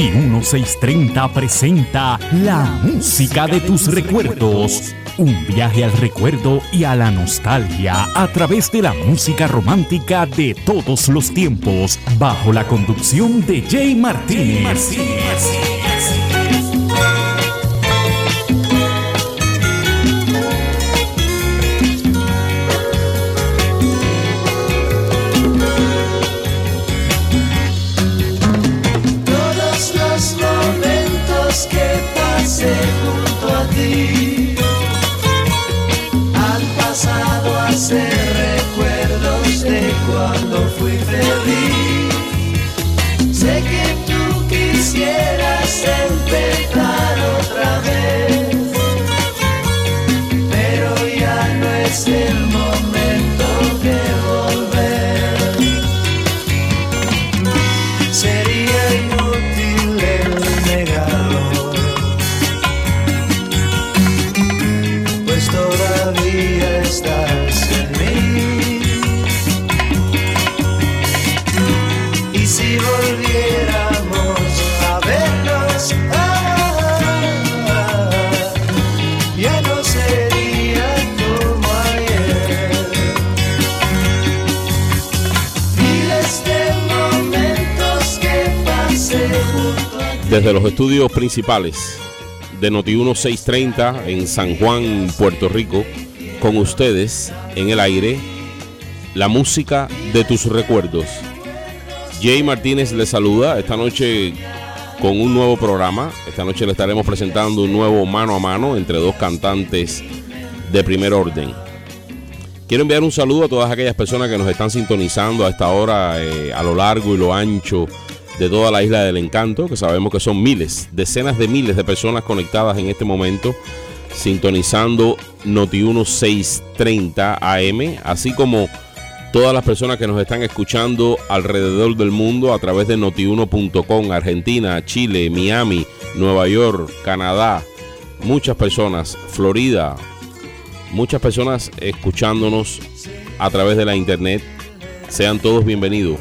Noti 1630 presenta La música de tus recuerdos. Un viaje al recuerdo y a la nostalgia a través de la música romántica de todos los tiempos, bajo la conducción de Jay Martínez. Desde los estudios principales de Noti 1630 en San Juan, Puerto Rico, con ustedes en el aire, la música de tus recuerdos. Jay Martínez les saluda esta noche con un nuevo programa. Esta noche le estaremos presentando un nuevo mano a mano entre dos cantantes de primer orden. Quiero enviar un saludo a todas aquellas personas que nos están sintonizando a esta hora eh, a lo largo y lo ancho de toda la isla del encanto, que sabemos que son miles, decenas de miles de personas conectadas en este momento, sintonizando Noti 1630 AM, así como todas las personas que nos están escuchando alrededor del mundo a través de notiuno.com, Argentina, Chile, Miami, Nueva York, Canadá, muchas personas, Florida, muchas personas escuchándonos a través de la internet. Sean todos bienvenidos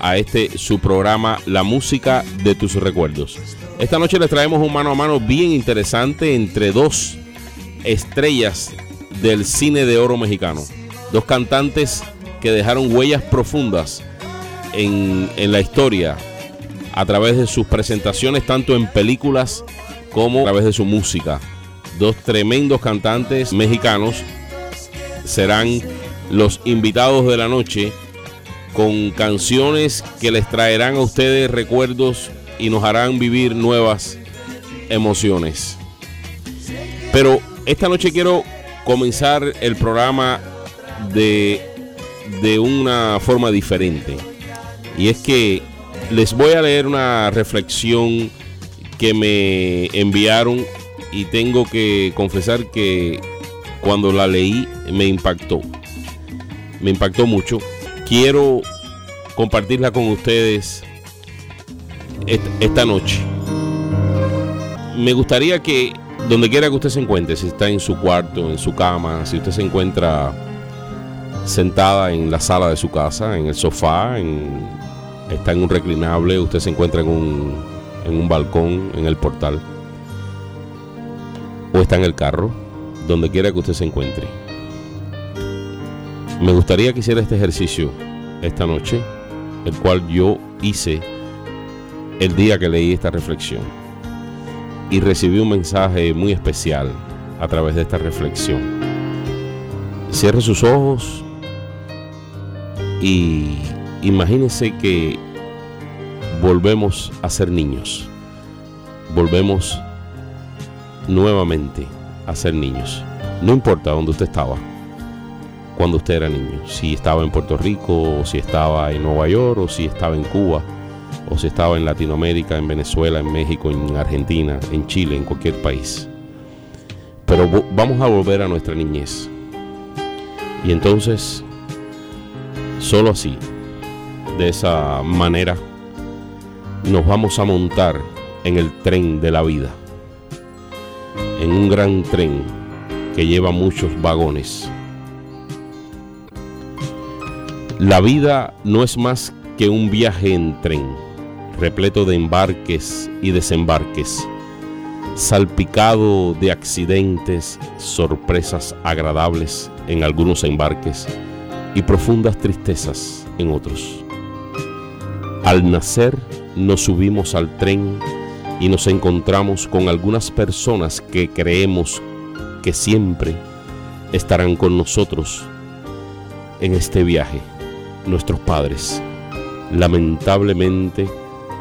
a este su programa La música de tus recuerdos. Esta noche les traemos un mano a mano bien interesante entre dos estrellas del cine de oro mexicano. Dos cantantes que dejaron huellas profundas en, en la historia a través de sus presentaciones tanto en películas como a través de su música. Dos tremendos cantantes mexicanos serán los invitados de la noche con canciones que les traerán a ustedes recuerdos y nos harán vivir nuevas emociones. Pero esta noche quiero comenzar el programa de, de una forma diferente. Y es que les voy a leer una reflexión que me enviaron y tengo que confesar que cuando la leí me impactó. Me impactó mucho. Quiero compartirla con ustedes est- esta noche. Me gustaría que donde quiera que usted se encuentre, si está en su cuarto, en su cama, si usted se encuentra sentada en la sala de su casa, en el sofá, en- está en un reclinable, usted se encuentra en un, en un balcón, en el portal, o está en el carro, donde quiera que usted se encuentre. Me gustaría que hiciera este ejercicio esta noche, el cual yo hice el día que leí esta reflexión. Y recibí un mensaje muy especial a través de esta reflexión. Cierre sus ojos y imagínense que volvemos a ser niños. Volvemos nuevamente a ser niños. No importa dónde usted estaba cuando usted era niño. Si estaba en Puerto Rico, o si estaba en Nueva York, o si estaba en Cuba, o si estaba en Latinoamérica, en Venezuela, en México, en Argentina, en Chile, en cualquier país. Pero vamos a volver a nuestra niñez. Y entonces, solo así, de esa manera, nos vamos a montar en el tren de la vida. En un gran tren que lleva muchos vagones. La vida no es más que un viaje en tren. repleto de embarques y desembarques, salpicado de accidentes, sorpresas agradables en algunos embarques y profundas tristezas en otros. Al nacer nos subimos al tren y nos encontramos con algunas personas que creemos que siempre estarán con nosotros en este viaje, nuestros padres. Lamentablemente,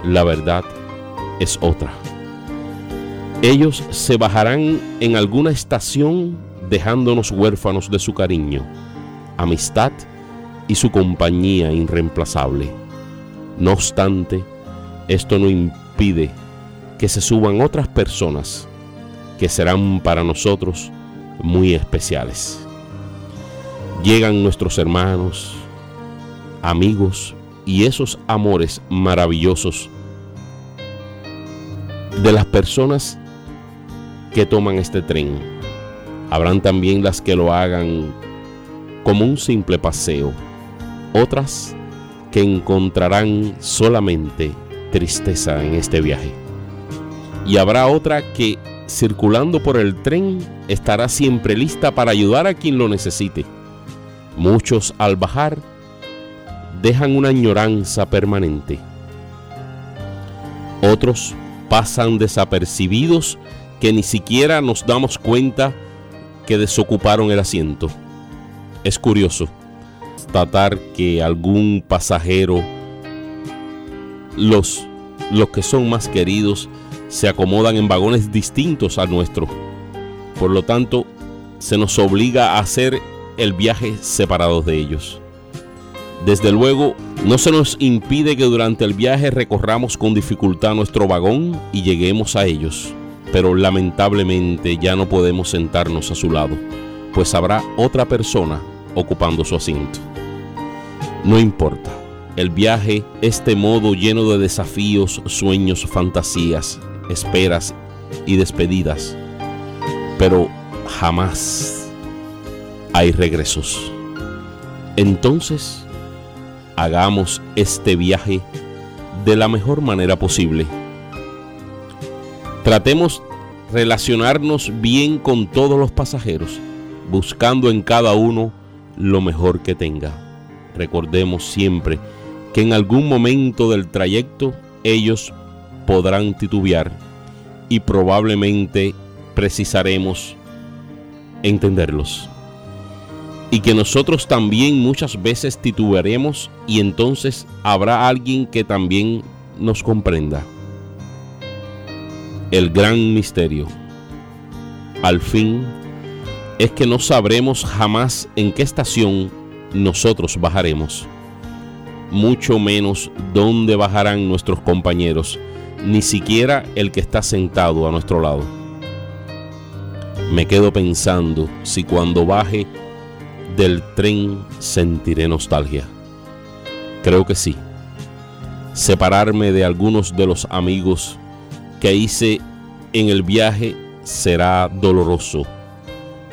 la verdad es otra. Ellos se bajarán en alguna estación dejándonos huérfanos de su cariño, amistad y su compañía irreemplazable. No obstante, esto no impide que se suban otras personas que serán para nosotros muy especiales. Llegan nuestros hermanos, amigos y esos amores maravillosos de las personas que toman este tren. Habrán también las que lo hagan como un simple paseo, otras que encontrarán solamente tristeza en este viaje. Y habrá otra que, circulando por el tren, estará siempre lista para ayudar a quien lo necesite. Muchos al bajar dejan una añoranza permanente. Otros pasan desapercibidos que ni siquiera nos damos cuenta que desocuparon el asiento. Es curioso tratar que algún pasajero, los, los que son más queridos, se acomodan en vagones distintos al nuestro. Por lo tanto, se nos obliga a hacer el viaje separados de ellos. Desde luego, no se nos impide que durante el viaje recorramos con dificultad nuestro vagón y lleguemos a ellos, pero lamentablemente ya no podemos sentarnos a su lado, pues habrá otra persona ocupando su asiento. No importa, el viaje, este modo lleno de desafíos, sueños, fantasías, esperas y despedidas, pero jamás hay regresos. Entonces, hagamos este viaje de la mejor manera posible. Tratemos relacionarnos bien con todos los pasajeros, buscando en cada uno lo mejor que tenga. Recordemos siempre que en algún momento del trayecto ellos podrán titubear y probablemente precisaremos entenderlos. Y que nosotros también muchas veces titubearemos y entonces habrá alguien que también nos comprenda. El gran misterio, al fin, es que no sabremos jamás en qué estación nosotros bajaremos, mucho menos dónde bajarán nuestros compañeros, ni siquiera el que está sentado a nuestro lado. Me quedo pensando si cuando baje del tren sentiré nostalgia. Creo que sí. Separarme de algunos de los amigos que hice en el viaje será doloroso.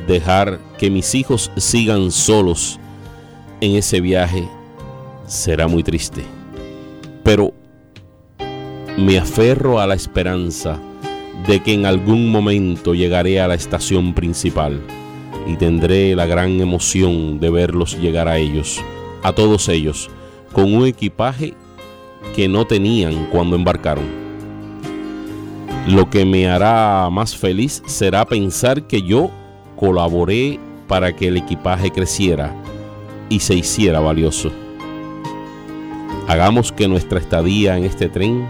Dejar que mis hijos sigan solos en ese viaje será muy triste. Pero me aferro a la esperanza de que en algún momento llegaré a la estación principal y tendré la gran emoción de verlos llegar a ellos, a todos ellos, con un equipaje que no tenían cuando embarcaron. Lo que me hará más feliz será pensar que yo colaboré para que el equipaje creciera y se hiciera valioso. Hagamos que nuestra estadía en este tren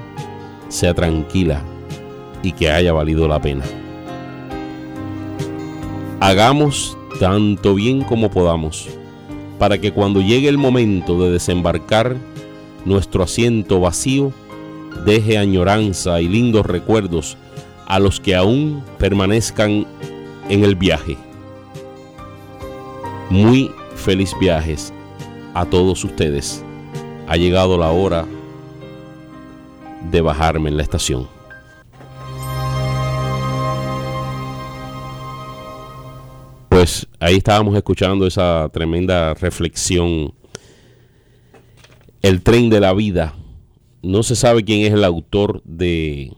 sea tranquila y que haya valido la pena. Hagamos tanto bien como podamos para que cuando llegue el momento de desembarcar, nuestro asiento vacío deje añoranza y lindos recuerdos a los que aún permanezcan en el viaje. Muy feliz viajes a todos ustedes. Ha llegado la hora de bajarme en la estación. Ahí estábamos escuchando esa tremenda reflexión. El tren de la vida No se sabe quién es el autor de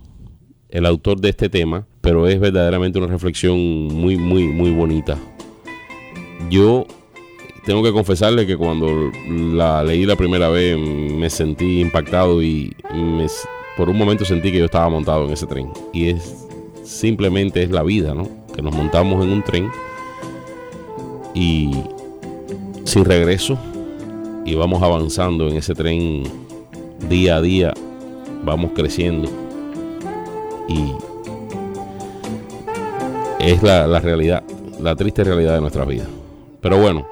el autor de este tema, pero es verdaderamente una reflexión muy muy muy bonita. Yo tengo que confesarle que cuando la leí la primera vez me sentí impactado y por un momento sentí que yo estaba montado en ese tren. Y es simplemente es la vida, ¿no? Que nos montamos en un tren y sin regreso y vamos avanzando en ese tren día a día, vamos creciendo y es la, la realidad, la triste realidad de nuestra vida. Pero bueno,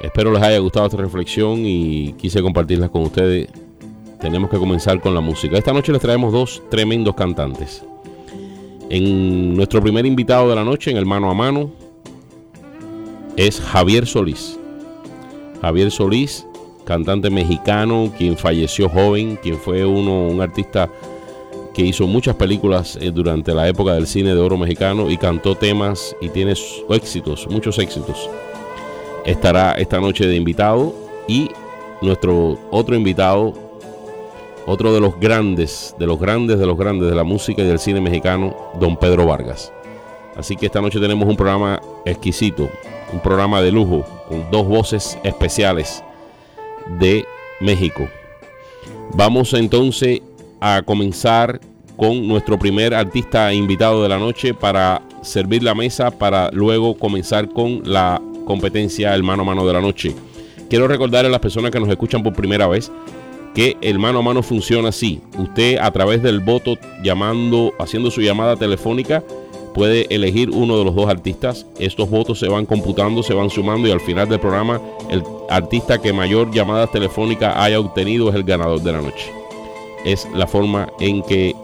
Espero les haya gustado esta reflexión y quise compartirla con ustedes. Tenemos que comenzar con la música. Esta noche les traemos dos tremendos cantantes. En nuestro primer invitado de la noche, en el mano a mano, es Javier Solís. Javier Solís, cantante mexicano, quien falleció joven, quien fue uno, un artista que hizo muchas películas eh, durante la época del cine de oro mexicano y cantó temas y tiene éxitos, muchos éxitos estará esta noche de invitado y nuestro otro invitado, otro de los grandes, de los grandes, de los grandes de la música y del cine mexicano, don Pedro Vargas. Así que esta noche tenemos un programa exquisito, un programa de lujo, con dos voces especiales de México. Vamos entonces a comenzar con nuestro primer artista invitado de la noche para servir la mesa para luego comenzar con la competencia el mano a mano de la noche. Quiero recordarle a las personas que nos escuchan por primera vez que el mano a mano funciona así. Usted a través del voto llamando, haciendo su llamada telefónica, puede elegir uno de los dos artistas. Estos votos se van computando, se van sumando y al final del programa el artista que mayor llamadas telefónicas haya obtenido es el ganador de la noche. Es la forma en que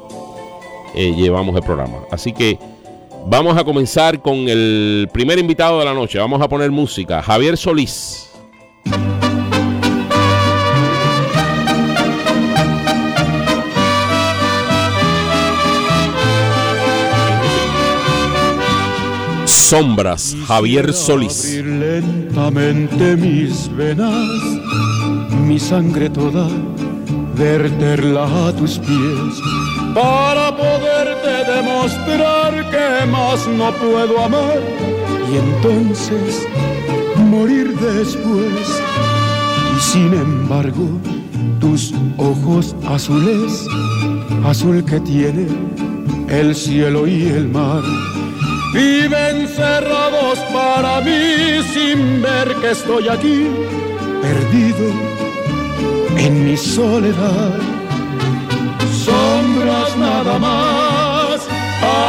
eh, llevamos el programa. Así que Vamos a comenzar con el primer invitado de la noche. Vamos a poner música. Javier Solís. Sombras, Javier Solís. Abrir lentamente mis venas, mi sangre toda, verterla a tus pies para poderte demostrar que más no puedo amar y entonces morir después. Y sin embargo, tus ojos azules, azul que tiene el cielo y el mar, viven cerrados para mí sin ver que estoy aquí, perdido en mi soledad sombras nada más,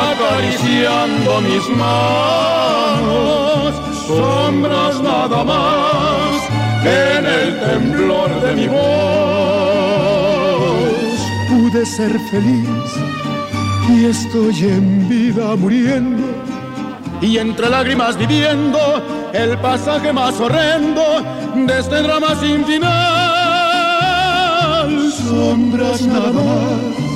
acariciando mis manos, sombras nada más, en el temblor de mi voz. Pude ser feliz y estoy en vida muriendo. Y entre lágrimas viviendo el pasaje más horrendo de este drama sin final. Sombras nada más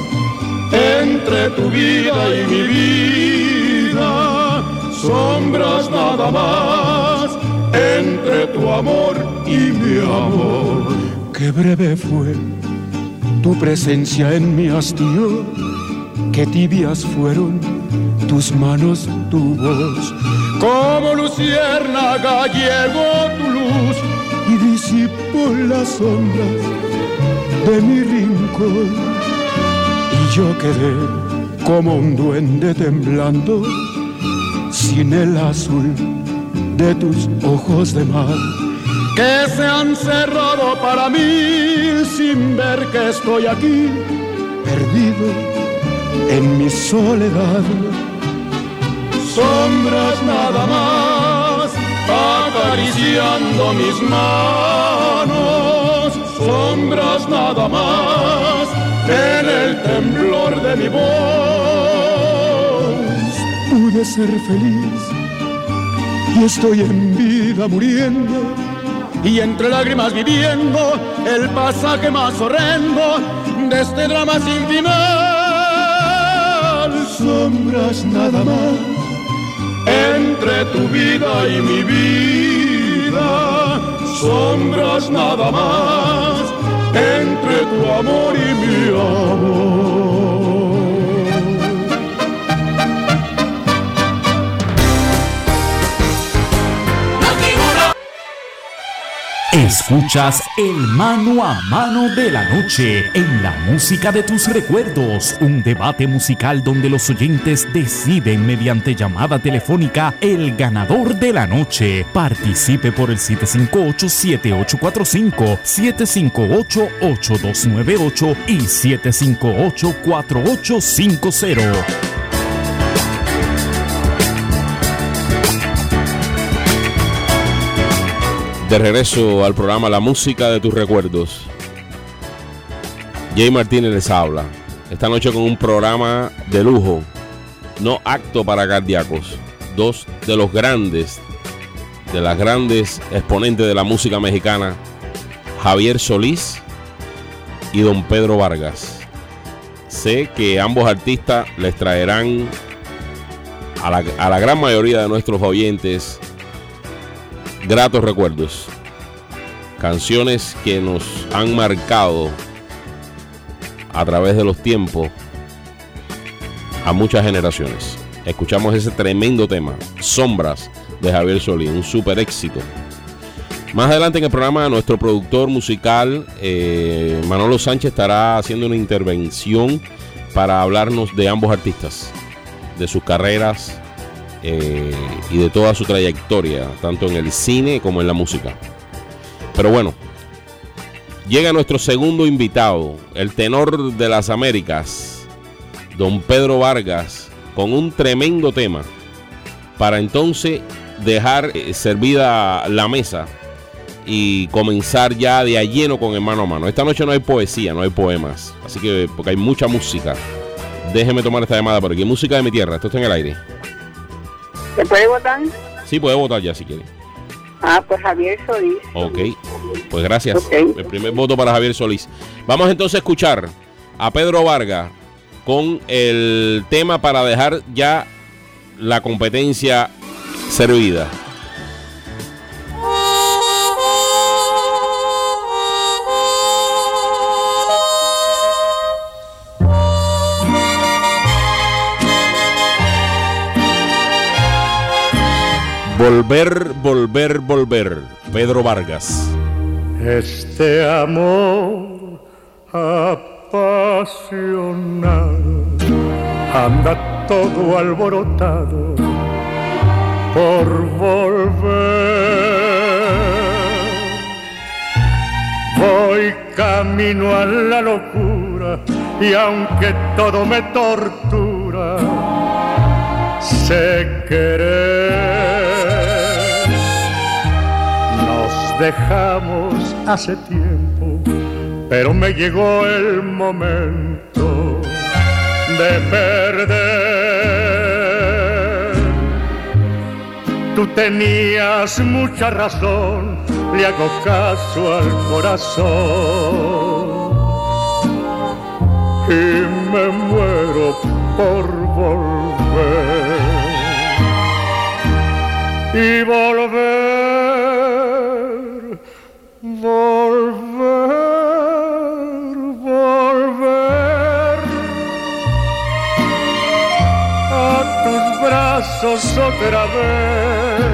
entre tu vida y mi vida, sombras nada más, entre tu amor y mi amor. Qué breve fue tu presencia en mi hastío, qué tibias fueron tus manos, tu voz. Como luciérnaga llegó tu luz y disipó las sombras de mi rincón yo quedé como un duende temblando sin el azul de tus ojos de mar que se han cerrado para mí sin ver que estoy aquí perdido en mi soledad sombras nada más acariciando mis manos sombras nada más en el temblor de mi voz. Pude ser feliz y estoy en vida muriendo y entre lágrimas viviendo el pasaje más horrendo de este drama sin final sombras nada más entre tu vida y mi vida, sombras nada más entre tu amor y mi amor. Escuchas el mano a mano de la noche en la música de tus recuerdos, un debate musical donde los oyentes deciden mediante llamada telefónica el ganador de la noche. Participe por el 758-7845, 758-8298 y 758-4850. De regreso al programa La Música de tus Recuerdos. Jay Martínez les habla. Esta noche con un programa de lujo, no acto para cardíacos. Dos de los grandes, de las grandes exponentes de la música mexicana, Javier Solís y don Pedro Vargas. Sé que ambos artistas les traerán a la, a la gran mayoría de nuestros oyentes gratos recuerdos. Canciones que nos han marcado a través de los tiempos a muchas generaciones. Escuchamos ese tremendo tema, Sombras, de Javier Solí, un super éxito. Más adelante en el programa, nuestro productor musical, eh, Manolo Sánchez, estará haciendo una intervención para hablarnos de ambos artistas, de sus carreras, eh, y de toda su trayectoria, tanto en el cine como en la música. Pero bueno, llega nuestro segundo invitado, el tenor de las Américas, don Pedro Vargas, con un tremendo tema, para entonces dejar eh, servida la mesa y comenzar ya de a lleno con el mano a mano. Esta noche no hay poesía, no hay poemas, así que porque hay mucha música. Déjeme tomar esta llamada porque música de mi tierra, esto está en el aire. ¿Se puede votar? Sí, puede votar ya si quiere. Ah, pues Javier Solís. Ok, pues gracias. El primer voto para Javier Solís. Vamos entonces a escuchar a Pedro Vargas con el tema para dejar ya la competencia servida. Volver, volver, volver. Pedro Vargas. Este amor apasionado anda todo alborotado por volver. Voy camino a la locura y aunque todo me tortura, sé querer. Dejamos hace tiempo, pero me llegó el momento de perder. Tú tenías mucha razón, le hago caso al corazón y me muero por volver. Y volver volver, volver a tus brazos otra vez.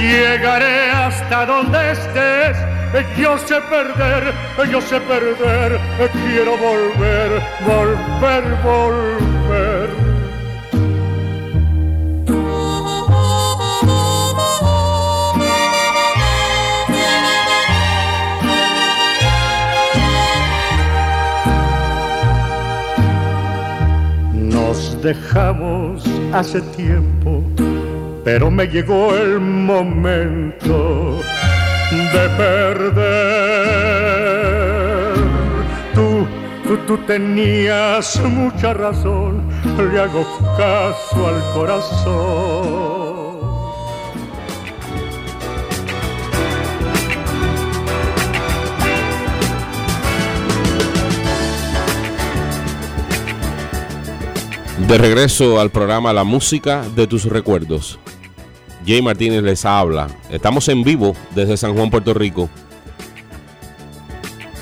Llegaré hasta donde estés, yo sé perder, yo sé perder, quiero volver, volver, volver dejamos hace tiempo, pero me llegó el momento de perder. Tú, tú, tú tenías mucha razón, le hago caso al corazón. De regreso al programa La Música de tus Recuerdos. Jay Martínez les habla. Estamos en vivo desde San Juan, Puerto Rico.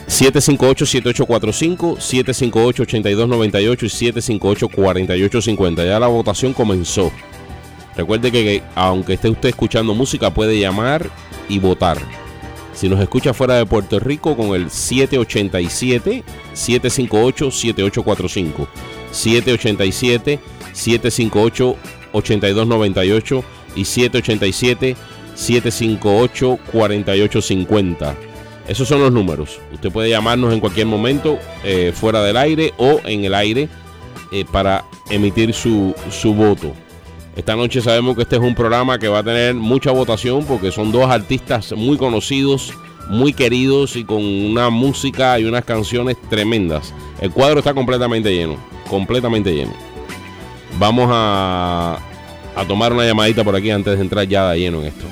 758-7845, 758-8298 y 758-4850. Ya la votación comenzó. Recuerde que, que aunque esté usted escuchando música, puede llamar y votar. Si nos escucha fuera de Puerto Rico, con el 787-758-7845. 787-758-8298 y 787-758-4850. Esos son los números. Usted puede llamarnos en cualquier momento, eh, fuera del aire o en el aire, eh, para emitir su, su voto. Esta noche sabemos que este es un programa que va a tener mucha votación porque son dos artistas muy conocidos, muy queridos y con una música y unas canciones tremendas. El cuadro está completamente lleno, completamente lleno. Vamos a, a tomar una llamadita por aquí antes de entrar ya de lleno en esto.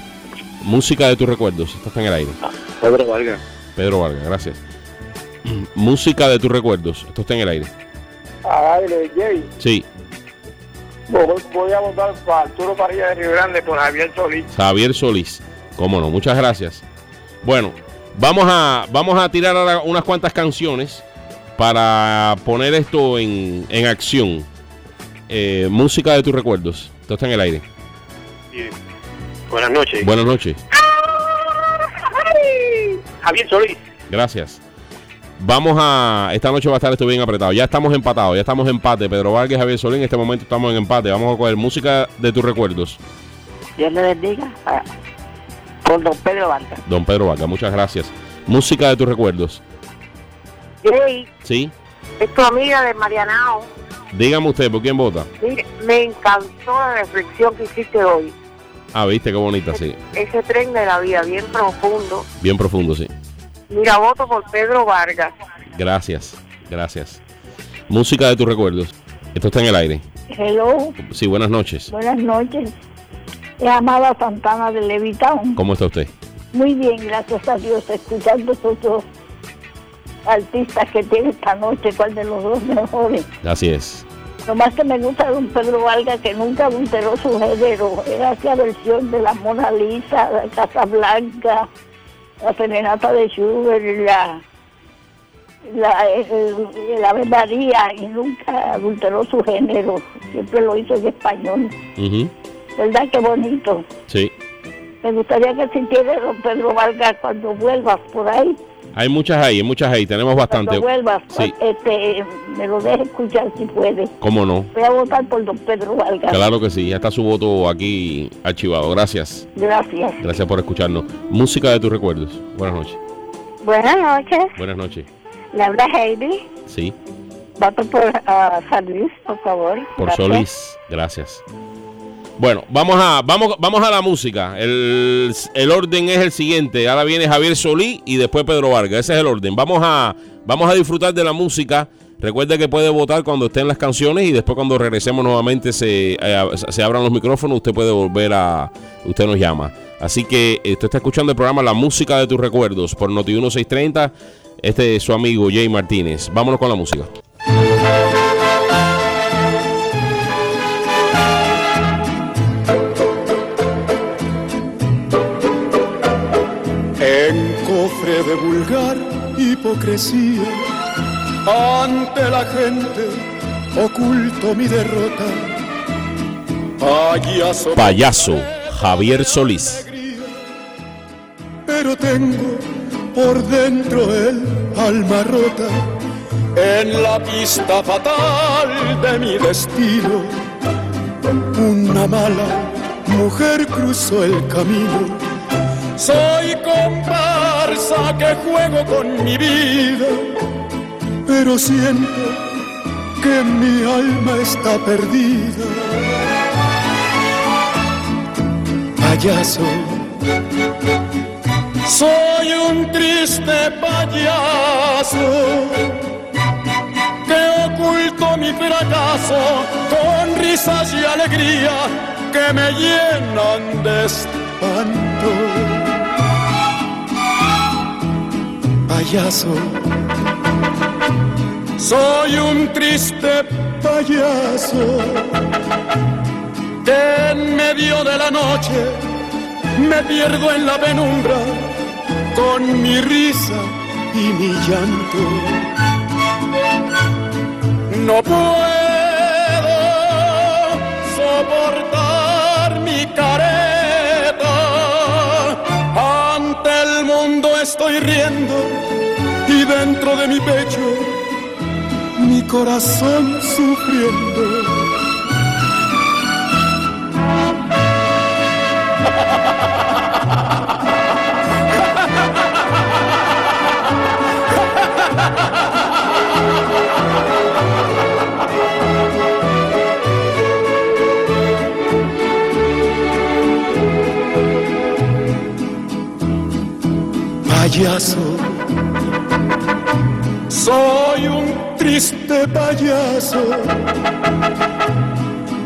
Música de tus recuerdos, esto está en el aire. Pedro Vargas. Pedro Vargas, gracias. Música de tus recuerdos, esto está en el aire. Al aire, Jay. Sí, Voy, a votar para Arturo Parilla de Río Grande por Javier Solís. Javier Solís. Cómo no, muchas gracias. Bueno, vamos a, vamos a tirar ahora unas cuantas canciones para poner esto en, en acción. Eh, música de tus recuerdos. Esto está en el aire. Bien. Buenas noches. Buenas noches. Javier Solís. Gracias. Vamos a. Esta noche va a estar esto bien apretado. Ya estamos empatados, ya estamos en empate. Pedro Vargas y Javier Solín, en este momento estamos en empate. Vamos a coger música de tus recuerdos. Dios le bendiga. Por don Pedro Vargas. Don Pedro Vargas, muchas gracias. Música de tus recuerdos. Jay, ¿Sí? es tu amiga de Marianao. Dígame usted, ¿por quién vota? Mire, me encantó la reflexión que hiciste hoy. Ah, viste qué bonita, sí. Ese tren de la vida, bien profundo. Bien profundo, sí. Mira, voto por Pedro Vargas. Gracias, gracias. Música de tus recuerdos. Esto está en el aire. Hello, Sí, buenas noches. buenas noches. Amada Santana de Levitown. ¿Cómo está usted? Muy bien, gracias a Dios, escuchando estos dos artistas que tiene esta noche, cuál de los dos mejores. Así es. Lo más que me gusta de don Pedro Vargas, que nunca adulteró su género, era esa versión de la Mona Lisa, la Casa Blanca, la Serenata de Schubert, la, la, el- el Ave María, y nunca adulteró su género, siempre lo hizo en español. Ujú, ¿Verdad? Qué bonito. Sí. Me gustaría que sintiera don Pedro Vargas cuando vuelvas por ahí. Hay muchas ahí, hay muchas ahí. Tenemos bastante. Cuando vuelvas, Sí. este, me lo deje escuchar si puede. ¿Cómo no? Voy a votar por don Pedro Vargas. Claro que sí. Ya está su voto aquí archivado. Gracias. Gracias. Gracias por escucharnos. Música de tus recuerdos. Buenas noches. Buenas noches. Buenas noches. Le habla Heidi. Sí. Voto por ah, San Luis, por favor. Por Gracias. Solís. Gracias. Bueno, vamos a, vamos, vamos a la música. El, el orden es el siguiente. Ahora viene Javier Solí y después Pedro Vargas. Ese es el orden. Vamos a, vamos a disfrutar de la música. Recuerde que puede votar cuando estén las canciones y después cuando regresemos nuevamente se, eh, se abran los micrófonos. Usted puede volver a... Usted nos llama. Así que eh, usted está escuchando el programa La Música de tus Recuerdos por Noti 1630. Este es su amigo Jay Martínez. Vámonos con la música. De vulgar hipocresía, ante la gente oculto mi derrota. Payaso, Payaso Javier Solís. pero tengo por dentro el alma rota. En la pista fatal de mi destino, una mala mujer cruzó el camino. Soy comparsa que juego con mi vida, pero siento que mi alma está perdida. Payaso, soy un triste payaso que oculto mi fracaso con risas y alegría que me llenan de espanto. Payaso, soy un triste payaso en medio de la noche me pierdo en la penumbra con mi risa y mi llanto. No puedo soportar careta. Estoy riendo y dentro de mi pecho mi corazón sufriendo. Payaso, soy un triste payaso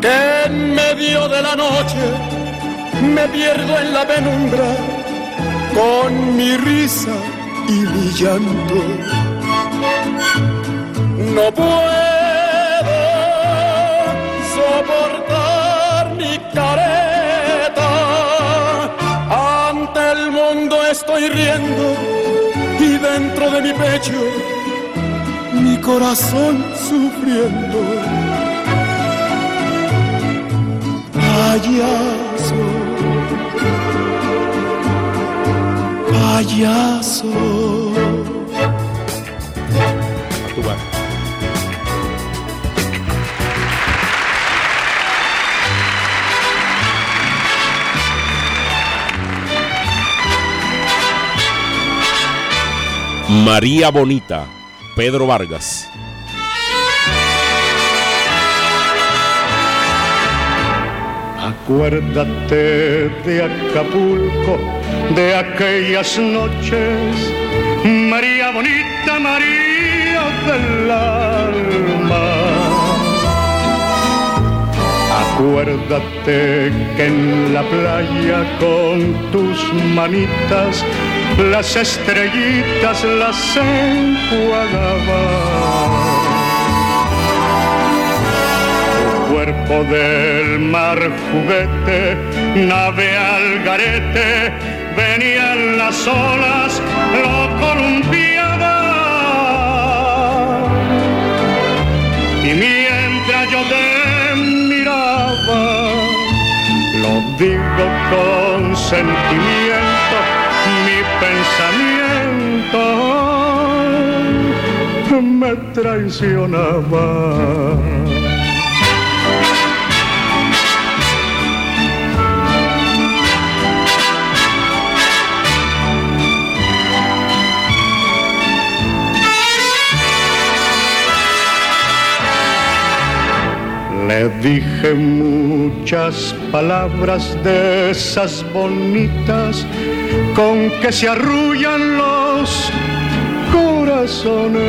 que en medio de la noche me pierdo en la penumbra con mi risa y mi llanto. No puedo riendo y dentro de mi pecho mi corazón sufriendo. Payaso, payaso. María Bonita, Pedro Vargas. Acuérdate de Acapulco, de aquellas noches, María bonita, María del alma. Acuérdate que en la playa con tus manitas las estrellitas las enjuagabas. cuerpo del mar juguete, nave al garete, venían las olas, lo columpiaba. Y mientras yo te miraba, lo digo con sentimiento, mi me traicionaba. Le dije muchas palabras de esas bonitas con que se arrullan los corazones,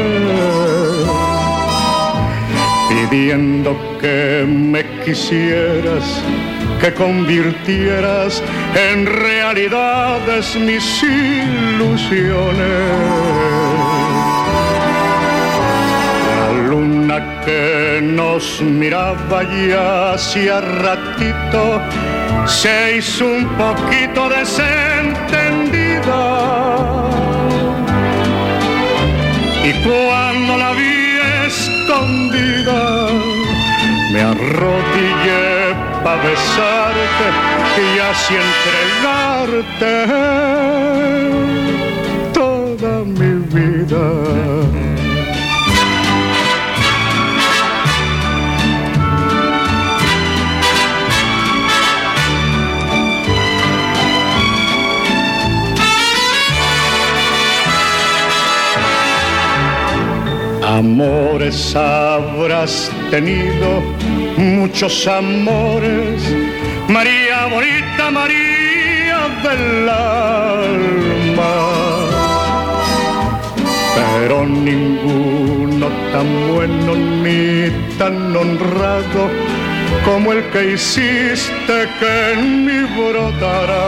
pidiendo que me quisieras, que convirtieras en realidades mis ilusiones. La luna que nos miraba ya hacía ratito se hizo un poquito desentendida. Y cuando la vi escondida, me arrodillé para besarte y así entregarte toda mi vida. Amores habrás tenido, muchos amores, María bonita, María del alma. Pero ninguno tan bueno ni tan honrado como el que hiciste que en mí brotará.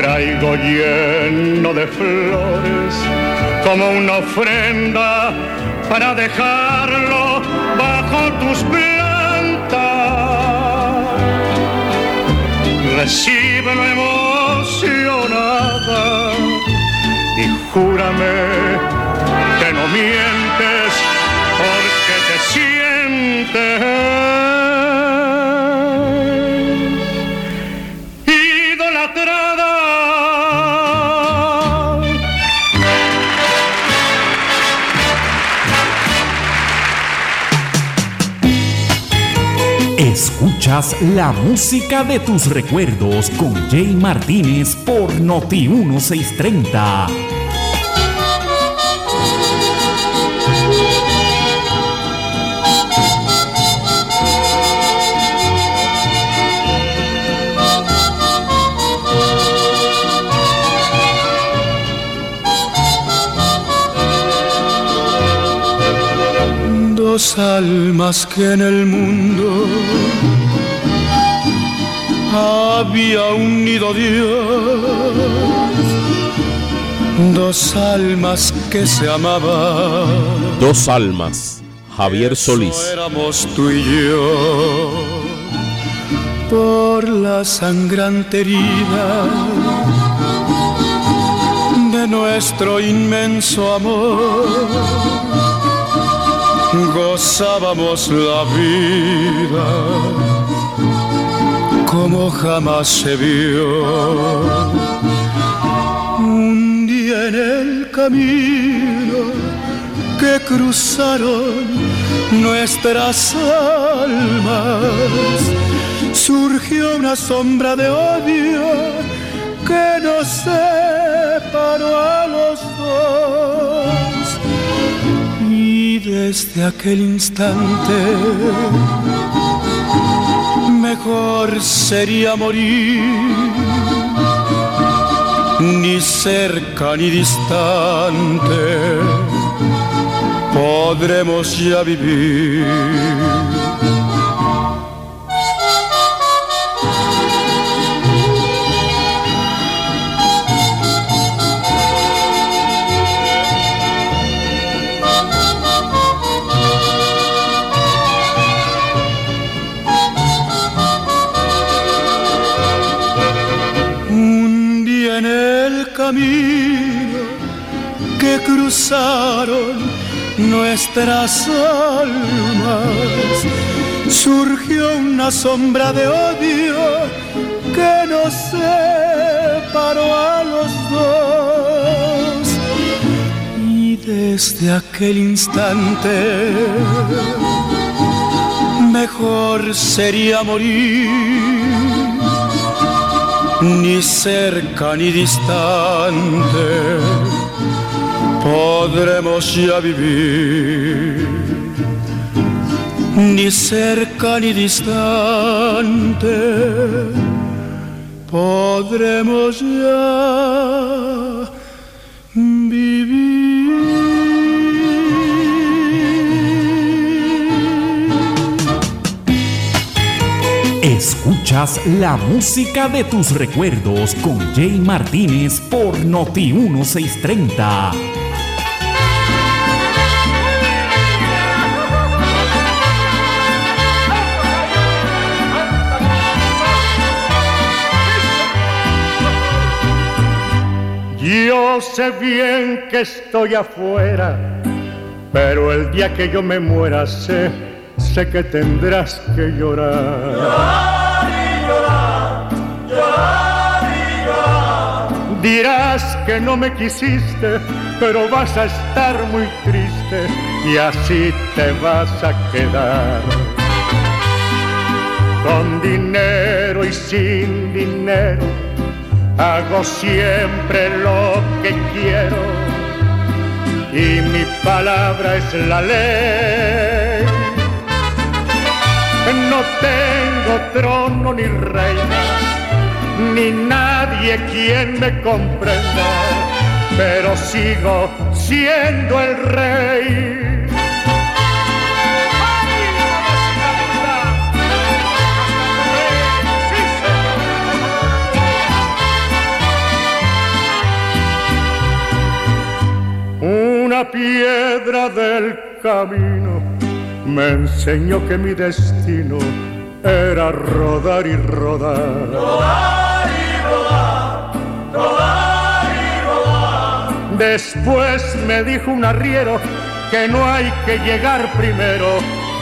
Traigo lleno de flores como una ofrenda para dejarlo bajo tus plantas. Recíbelo emocionada y júrame que no mientes porque te sientes La música de tus recuerdos con Jay Martínez por Noti 1630. Dos almas que en el mundo había unido Dios. Dos almas que se amaban. Dos almas, Javier Eso Solís. Éramos tú y yo por la sangrante herida de nuestro inmenso amor. Gozábamos la vida como jamás se vio. Un día en el camino que cruzaron nuestras almas, surgió una sombra de odio que nos separó a los dos. Y desde aquel instante, mejor sería morir ni cerca ni distante podremos ya vivir. Nuestras almas, surgió una sombra de odio que nos separó a los dos. Y desde aquel instante, mejor sería morir ni cerca ni distante podremos ya vivir. Ni cerca ni distante podremos ya vivir. Escuchas la música de tus recuerdos con Jay Martínez por Noti 1630. Yo sé bien que estoy afuera, pero el día que yo me muera sé, sé que tendrás que llorar. Dirás que no me quisiste, pero vas a estar muy triste y así te vas a quedar. Con dinero y sin dinero hago siempre lo que quiero y mi palabra es la ley. No tengo trono ni reina, ni nadie quien me comprenda, pero sigo siendo el rey. Una piedra del camino me enseñó que mi destino era rodar y rodar. Rodar y rodar, rodar y rodar. Después me dijo un arriero que no hay que llegar primero,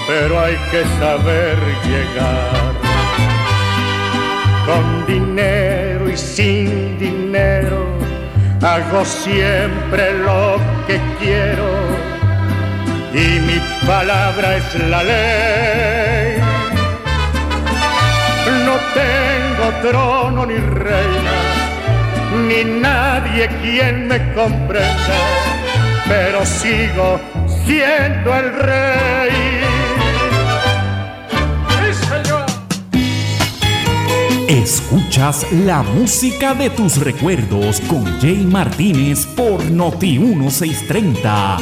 pero hay que saber llegar. Con dinero y sin dinero, hago siempre lo que quiero y mi palabra es la ley. No tengo trono ni reina, ni nadie quien me comprenda, pero sigo siendo el rey. Escuchas la música de tus recuerdos con Jay Martínez por Noti 1630.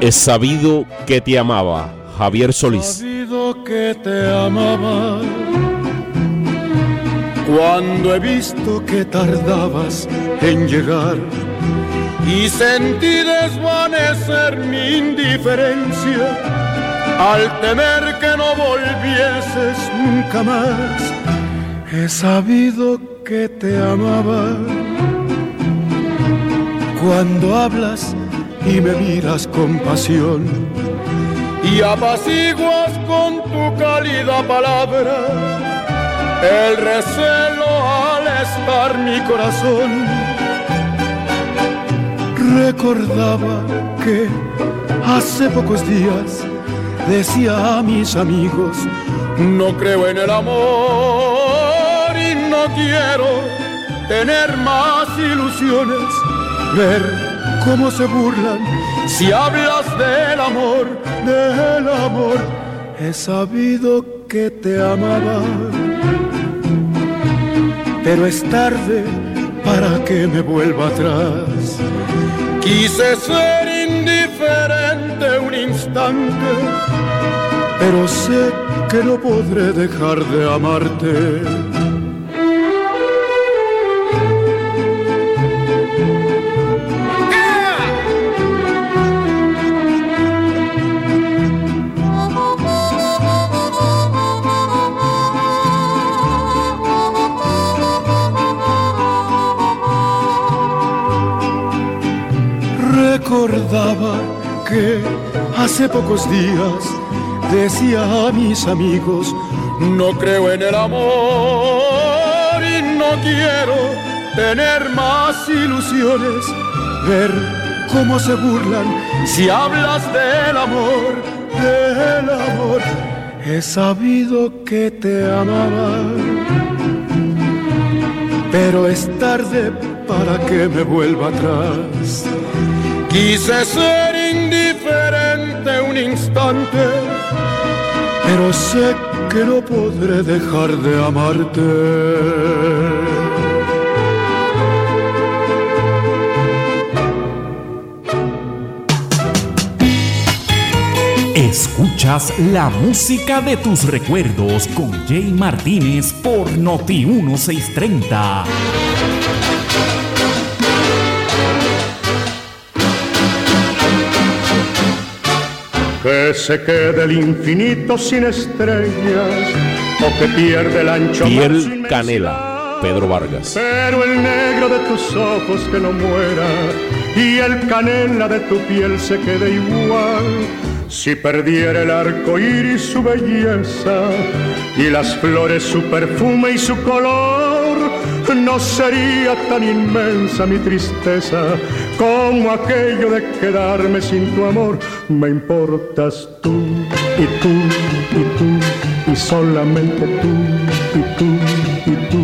Es sabido que te amaba, Javier Solís. Sabido que te amaba. Cuando he visto que tardabas en llegar y sentí desvanecer mi indiferencia al temer que no volvieses nunca más, he sabido que te amaba. Cuando hablas y me miras con pasión y apaciguas con tu cálida palabra el recelo al estar mi corazón. Recordaba que hace pocos días decía a mis amigos, no creo en el amor y no quiero tener más ilusiones, ver cómo se burlan si hablas del amor, del amor. He sabido que te amaba, pero es tarde para que me vuelva atrás. Quise ser indiferente un instante, pero sé que no podré dejar de amarte. Hace pocos días decía a mis amigos, no creo en el amor y no quiero tener más ilusiones, ver cómo se burlan si hablas del amor, del amor. He sabido que te amaba, pero es tarde para que me vuelva atrás. Quise ser pero sé que no podré dejar de amarte. Escuchas la música de tus recuerdos con Jay Martínez por Noti 1630. Que se quede el infinito sin estrellas o que pierde el ancho Piel. Canela, Pedro Vargas. Pero el negro de tus ojos que no muera y el canela de tu piel se quede igual. Si perdiera el arco iris su belleza y las flores su perfume y su color, no sería tan inmensa mi tristeza como aquello de quedarme sin tu amor. Me importas tú y tú y tú y solamente tú y tú y tú.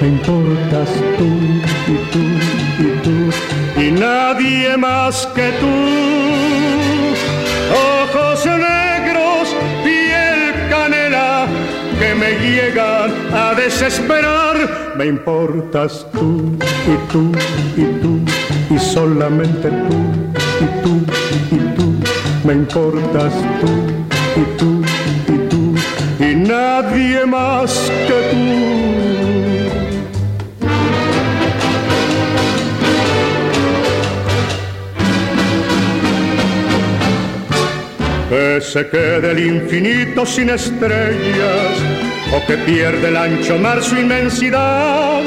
Me importas tú y tú y tú y nadie más que tú. A desesperar. Me importas tú y tú y tú y solamente tú y tú y tú. Me importas tú y tú y tú y nadie más que tú. que se quede el infinito sin estrellas o que pierde el ancho mar su inmensidad,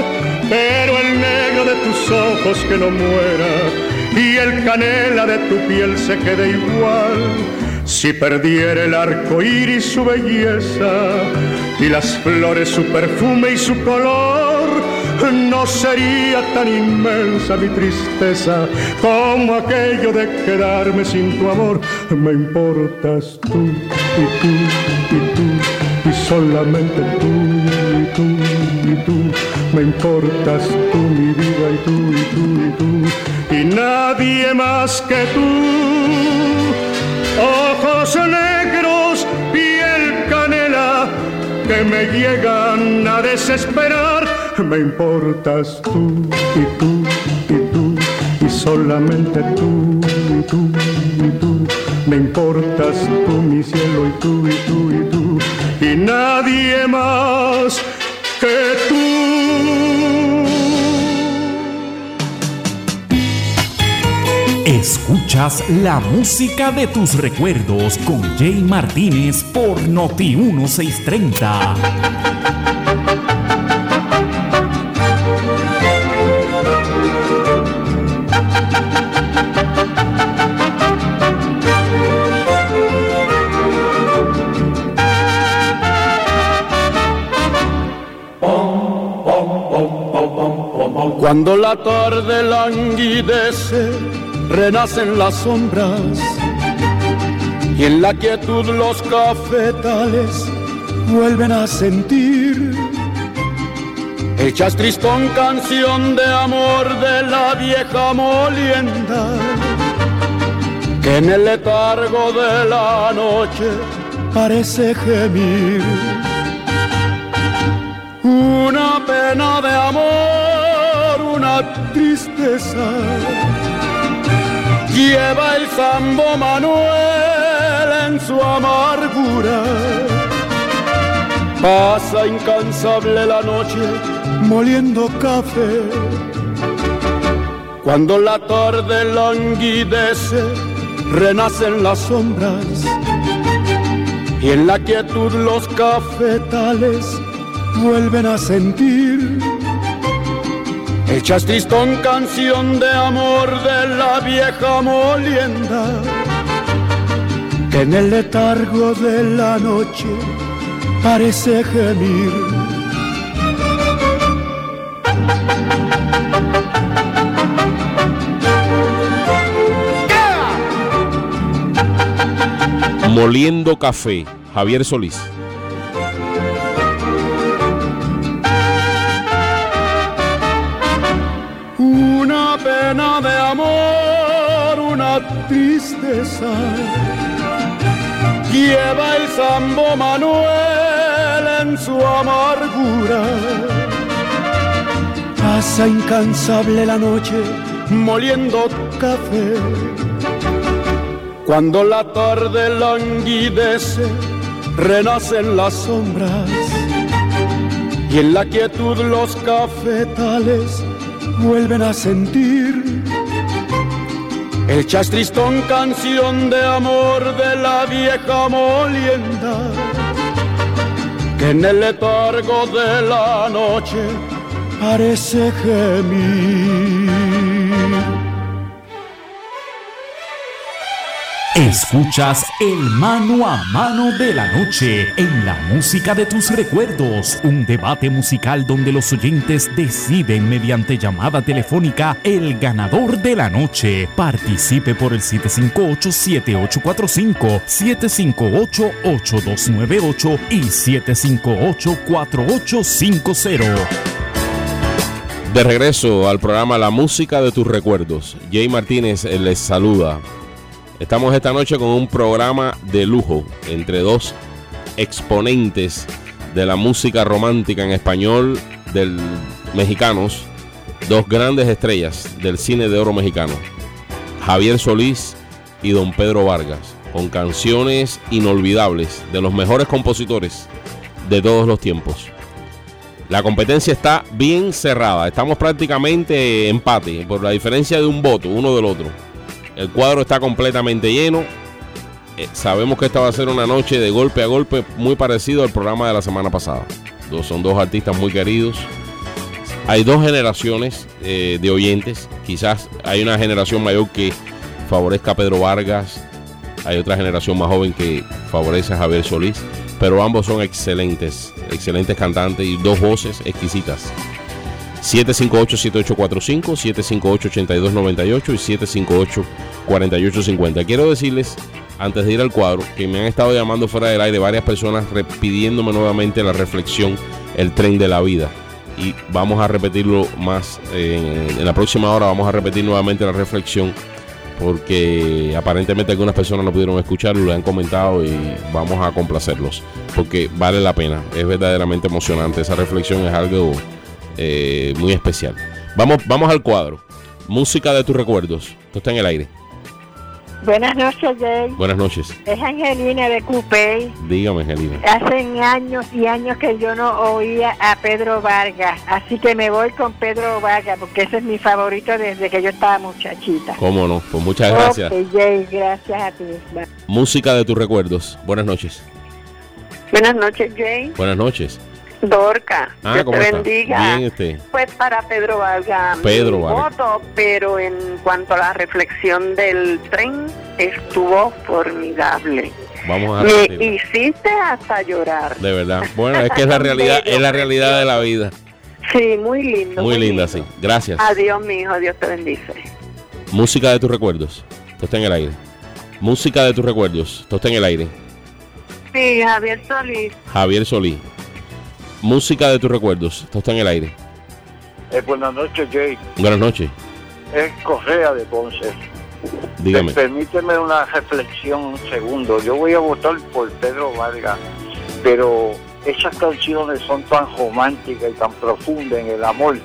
pero el negro de tus ojos que no muera y el canela de tu piel se quede igual. Si perdiera el arco iris su belleza y las flores su perfume y su color, no sería tan inmensa mi tristeza como aquello de quedarme sin tu amor. Me importas tú y tú y tú solamente tú y tú y tú. Me importas tú mi vida y tú y tú y tú y nadie más que tú. Ojos negros, piel canela que me llegan a desesperar. Me importas tú y tú y tú y solamente tú y tú y tú. Me importas tú mi cielo y tú y tú y tú y nadie más que tú. Escuchas la música de tus recuerdos con Jay Martínez por Noti 1630. Cuando la tarde languidece, renacen las sombras y en la quietud los cafetales vuelven a sentir. Echas tristón canción de amor de la vieja molienda que en el letargo de la noche parece gemir. Una pena de amor, lleva el sambo Manuel en su amargura. Pasa incansable la noche moliendo café. Cuando la tarde languidece, renacen las sombras y en la quietud los cafetales vuelven a sentir Echas tristón canción de amor de la vieja molienda que en el letargo de la noche parece gemir. Moliendo Café, Javier Solís. Lleva el sambo Manuel en su amargura. Pasa incansable la noche moliendo café. Cuando la tarde languidece, renacen las sombras. Y en la quietud los cafetales vuelven a sentir el chastristón canción de amor de la vieja molienda que en el letargo de la noche parece gemir. Escuchas el mano a mano de la noche en la música de tus recuerdos, un debate musical donde los oyentes deciden mediante llamada telefónica el ganador de la noche. Participe por el 758-7845, 758-8298 y 758-4850. De regreso al programa La Música de tus Recuerdos. Jay Martínez les saluda. Estamos esta noche con un programa de lujo entre dos exponentes de la música romántica en español del mexicanos, dos grandes estrellas del cine de oro mexicano, Javier Solís y Don Pedro Vargas, con canciones inolvidables de los mejores compositores de todos los tiempos. La competencia está bien cerrada, estamos prácticamente empate por la diferencia de un voto uno del otro. El cuadro está completamente lleno. Eh, sabemos que esta va a ser una noche de golpe a golpe muy parecido al programa de la semana pasada. Son dos artistas muy queridos. Hay dos generaciones eh, de oyentes. Quizás hay una generación mayor que favorezca a Pedro Vargas Hay otra generación más joven que favorece a Javier Solís, pero ambos son excelentes, excelentes cantantes y dos voces exquisitas. 758-7845, 758-8298 y 758-4850. Quiero decirles, antes de ir al cuadro, que me han estado llamando fuera del aire varias personas pidiéndome nuevamente la reflexión, el tren de la vida. Y vamos a repetirlo más, en la próxima hora vamos a repetir nuevamente la reflexión, porque aparentemente algunas personas no pudieron escucharlo, lo han comentado y vamos a complacerlos, porque vale la pena, es verdaderamente emocionante, esa reflexión es algo eh, muy especial. Vamos, vamos al cuadro. Música de tus recuerdos. Esto está en el aire. Buenas noches, Jay. Buenas noches. Es Angelina de Coupé. Dígame, Angelina. Hace años y años que yo no oía a Pedro Vargas, así que me voy con Pedro Vargas porque ese es mi favorito desde que yo estaba muchachita. ¿Cómo no? Pues muchas gracias. Ok, Jay, gracias a ti. Bye. Música de tus recuerdos. Buenas noches. Buenas noches, Jay. Buenas noches. Dorca, Ah, ¿cómo te bendiga. Bien, este. Pues para Pedro Vargas, Pedro mi Vargas. voto, pero en cuanto a la reflexión del tren, estuvo formidable. Vamos a Me repetir. hiciste hasta llorar. De verdad. Bueno, es que es la realidad, es la realidad de la vida. Sí, muy lindo. Muy linda, lindo. sí. Gracias. Adiós, mi hijo, Dios te bendice. Música de tus recuerdos. Esto está en el aire. Música de tus recuerdos. Esto está en el aire. Sí, Javier Solís. Javier Solí. Música de tus recuerdos. Esto está en el aire. Eh, buenas noches, Jay. Buenas noches. Es Correa de Ponce. Dígame. Permíteme una reflexión un segundo. Yo voy a votar por Pedro Vargas, pero esas canciones son tan románticas y tan profundas en el amor,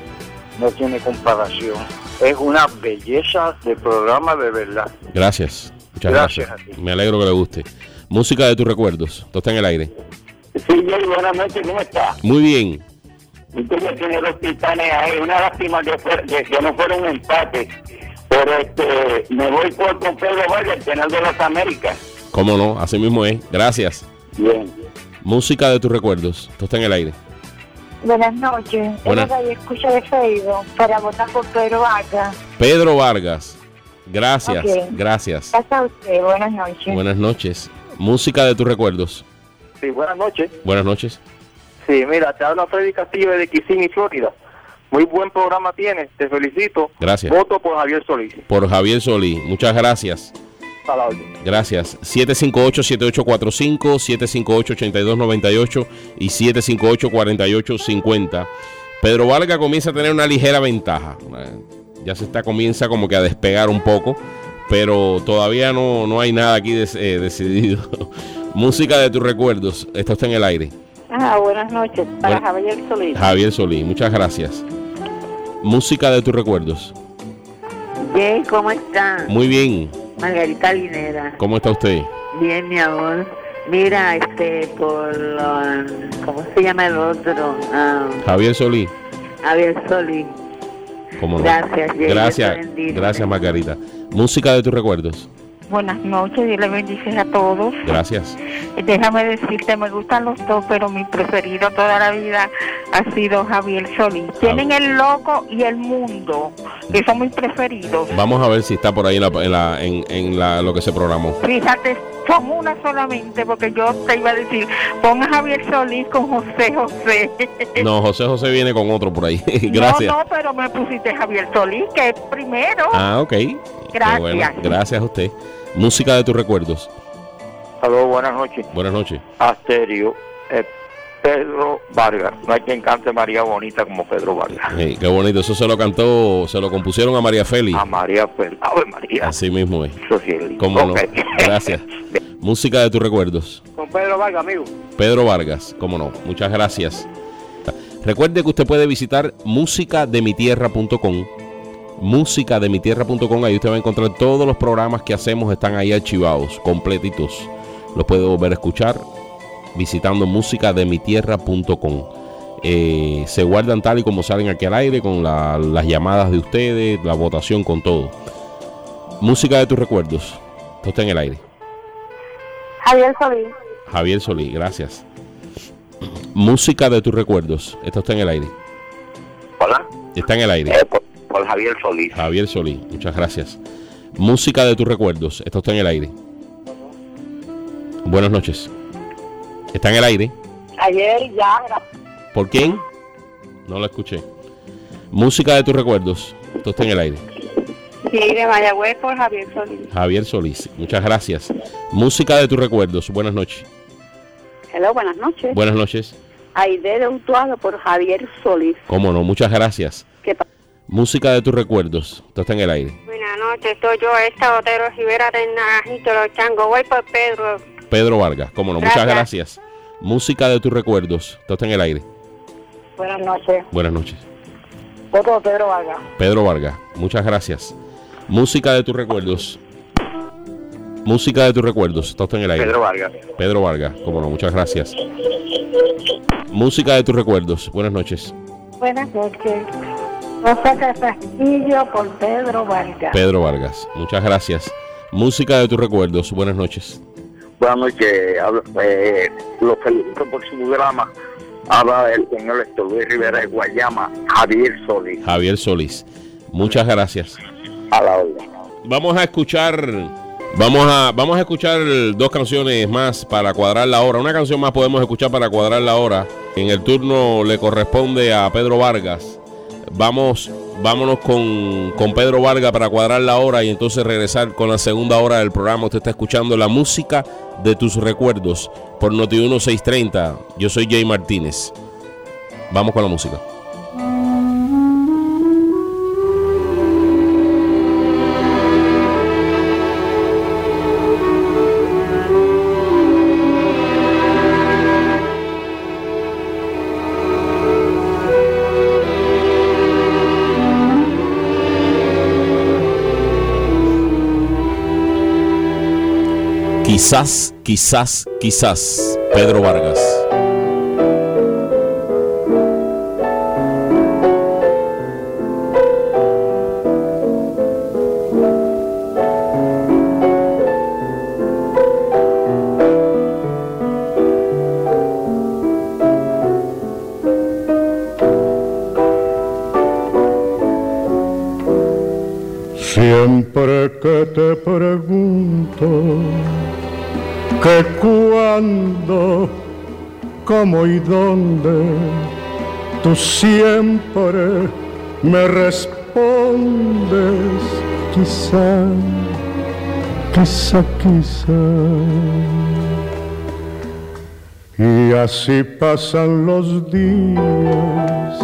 no tiene comparación. Es una belleza de programa de verdad. Gracias. Muchas Gracias gracias. Me alegro que le guste. Música de tus recuerdos. Esto está en el aire. Sí, Jay, buenas noches, ¿cómo está? Muy bien. Ya tiene los titanes ahí, una lástima que, fue- que, que no fuera un empate, pero este, me voy por con Pedro Vargas, el penal de las Américas. ¿Cómo no? Así mismo es. Gracias. Bien. Música de tus recuerdos. Esto está en el aire. Buenas noches. Buenas. Escucha de Facebook para votar por Pedro Vargas. Pedro Vargas. Gracias. Gracias. Gracias a usted. Buenas noches. Buenas noches. Música de tus recuerdos. Sí, buenas noches. Buenas noches. Sí, mira, te habla Freddy Castillo de Kissimmee, Florida. Muy buen programa tienes, te felicito. Gracias. Voto por Javier Solís. Por Javier Solí. Muchas gracias. A la orden. Gracias. 758-7845, 758-8298 y 758-4850. Pedro Vargas comienza a tener una ligera ventaja. Ya se está, comienza como que a despegar un poco, pero todavía no, no hay nada aquí des- eh, decidido. Música de tus recuerdos. Esto está en el aire. Ah, buenas noches. Para Bueno. Javier Solís. Javier Solí, muchas gracias. Música de tus recuerdos. Jay, ¿cómo está? Muy bien. Margarita Linera. ¿Cómo está usted? Bien, mi amor. Mira, este, por, um, ¿cómo se llama el otro? Um, Javier Solí. Javier Solís. ¿Cómo no? Gracias, Gracias, gracias Margarita. Música de tus recuerdos. Buenas noches. Dios le bendice a todos. Gracias. Déjame decirte, me gustan los dos, pero mi preferido toda la vida ha sido Javier Solís. Tienen el loco y el mundo, que son mis preferidos. Vamos a ver si está por ahí en, la, en, la- en- en la- lo que se programó. Fíjate, son una solamente, porque yo te iba a decir, pon a Javier Solís con José José. No, José José viene con otro por ahí. Gracias. No, no, pero me pusiste Javier Solís, que es primero. Ah, ok. Gracias. bueno. Gracias a usted. Música de tus recuerdos. Aló, buenas noches. Buenas noches. Asterio, eh, Pedro Vargas. No hay quien cante María Bonita como Pedro Vargas. Qué bonito. Eso se lo cantó, se lo compusieron a María Félix. A María Félix. Ave María. Así mismo es. Eso sí es. ¿Cómo no? Ok. Gracias. Música de tus recuerdos. Con Pedro Vargas, amigo. Pedro Vargas, cómo no. Muchas gracias. Recuerde que usted puede visitar musicademitierra.com. Musicademitierra.com. Ahí usted va a encontrar todos los programas que hacemos. Están ahí archivados, completitos. Los puede volver a escuchar visitando musicademitierra.com. Eh, se guardan tal y como salen aquí al aire con la- las llamadas de ustedes, la votación, con todo. Música de tus recuerdos. Esto está en el aire. Javier Solís. Javier Solí, gracias. Música de tus recuerdos. Esto está en el aire. Hola. Está en el aire. Eh, por Javier Solís. Javier Solí, muchas gracias. Música de tus recuerdos. Esto está en el aire. Buenas noches. ¿Está en el aire? Ayer ya ¿Por quién? No lo escuché. Música de tus recuerdos. Esto está en el aire. Sí, de Mayagüez por Javier Solís. Javier Solís. Muchas gracias. Música de tus recuerdos. Buenas noches. Hello, buenas noches. Buenas noches. Aide de Utuado por Javier Solís. Cómo no, muchas gracias. ¿Qué Música de tus recuerdos. Esto está en el aire. Buenas noches, soy yo, esta Otero Rivera del Naranjito, los changos. Voy por Pedro. Pedro Vargas. Cómo no, muchas Gracias. Música de tus recuerdos. Esto está en el aire. Buenas noches. Buenas noches. Otro Pedro Vargas. Pedro Vargas. Muchas gracias. Música de tus recuerdos. Música de tus recuerdos. Está en el aire. Pedro Vargas. Pedro Vargas. Cómo no, muchas gracias. Música de tus recuerdos. Buenas noches. Buenas noches. Rosa Castillo por Pedro Vargas. Pedro Vargas. Muchas gracias. Música de tus recuerdos. Buenas noches. Buenas noches. Eh, los felicito por su programa. Habla el señor Héctor Luis Rivera de Guayama, Javier Solís. Javier Solís. Muchas gracias. A la orden. Vamos a escuchar. Vamos a, vamos a escuchar dos canciones más para cuadrar la hora. Una canción más podemos escuchar para cuadrar la hora. En el turno le corresponde a Pedro Vargas. Vamos, vámonos con, con Pedro Vargas para cuadrar la hora y entonces regresar con la segunda hora del programa. Usted está escuchando la música de tus recuerdos por Noti 1630. Yo soy Jay Martínez. Vamos con la música. Quizás, quizás, quizás. Pedro Vargas. Dónde, tú siempre me respondes, quizá, quizá, quizá. Y así pasan los días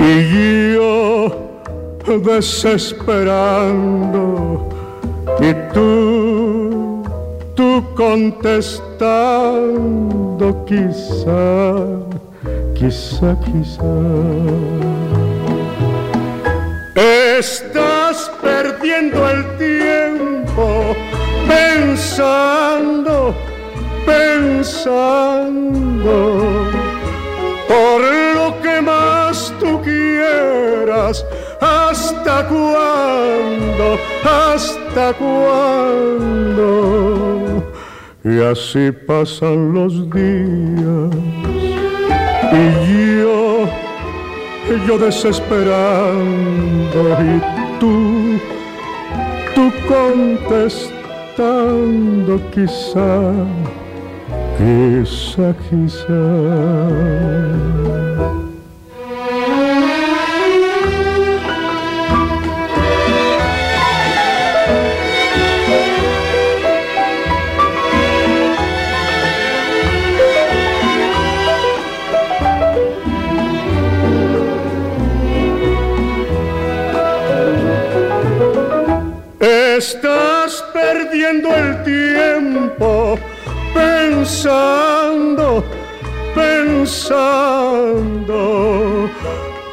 y yo desesperando y tú contestando quizá, quizá, quizá. Estás perdiendo el tiempo pensando, pensando por lo que más tú quieras. ¿Hasta cuándo? ¿Hasta cuándo? Y así pasan los días y yo, yo desesperando y tú, tú contestando quizá, quizá, quizá. Pensando, pensando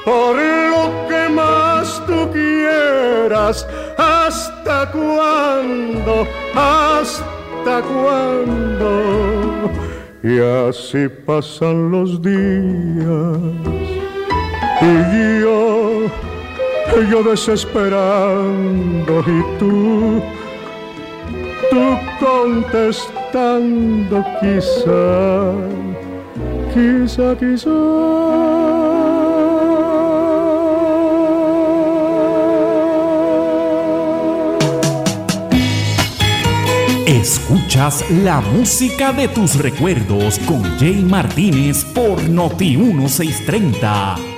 por lo que más tú quieras. ¿Hasta cuándo? ¿Hasta cuándo? Y así pasan los días y yo yo desesperando y tú, tú contestando quizá, quizá, quizá. Escuchas la música de tus recuerdos con Jay Martínez por Noti 1630.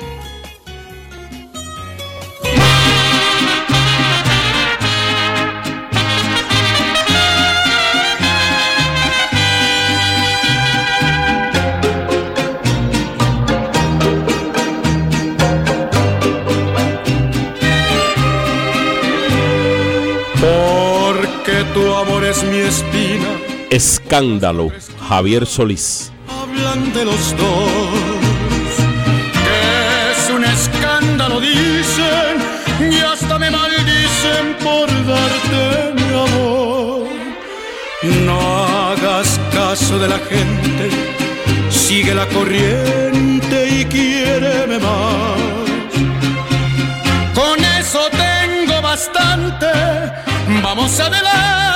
Escándalo, Javier Solís. Hablan de los dos. Que es un escándalo, dicen. Y hasta me maldicen por darte mi amor. No hagas caso de la gente. Sigue la corriente y quiéreme más. Con eso tengo bastante. Vamos adelante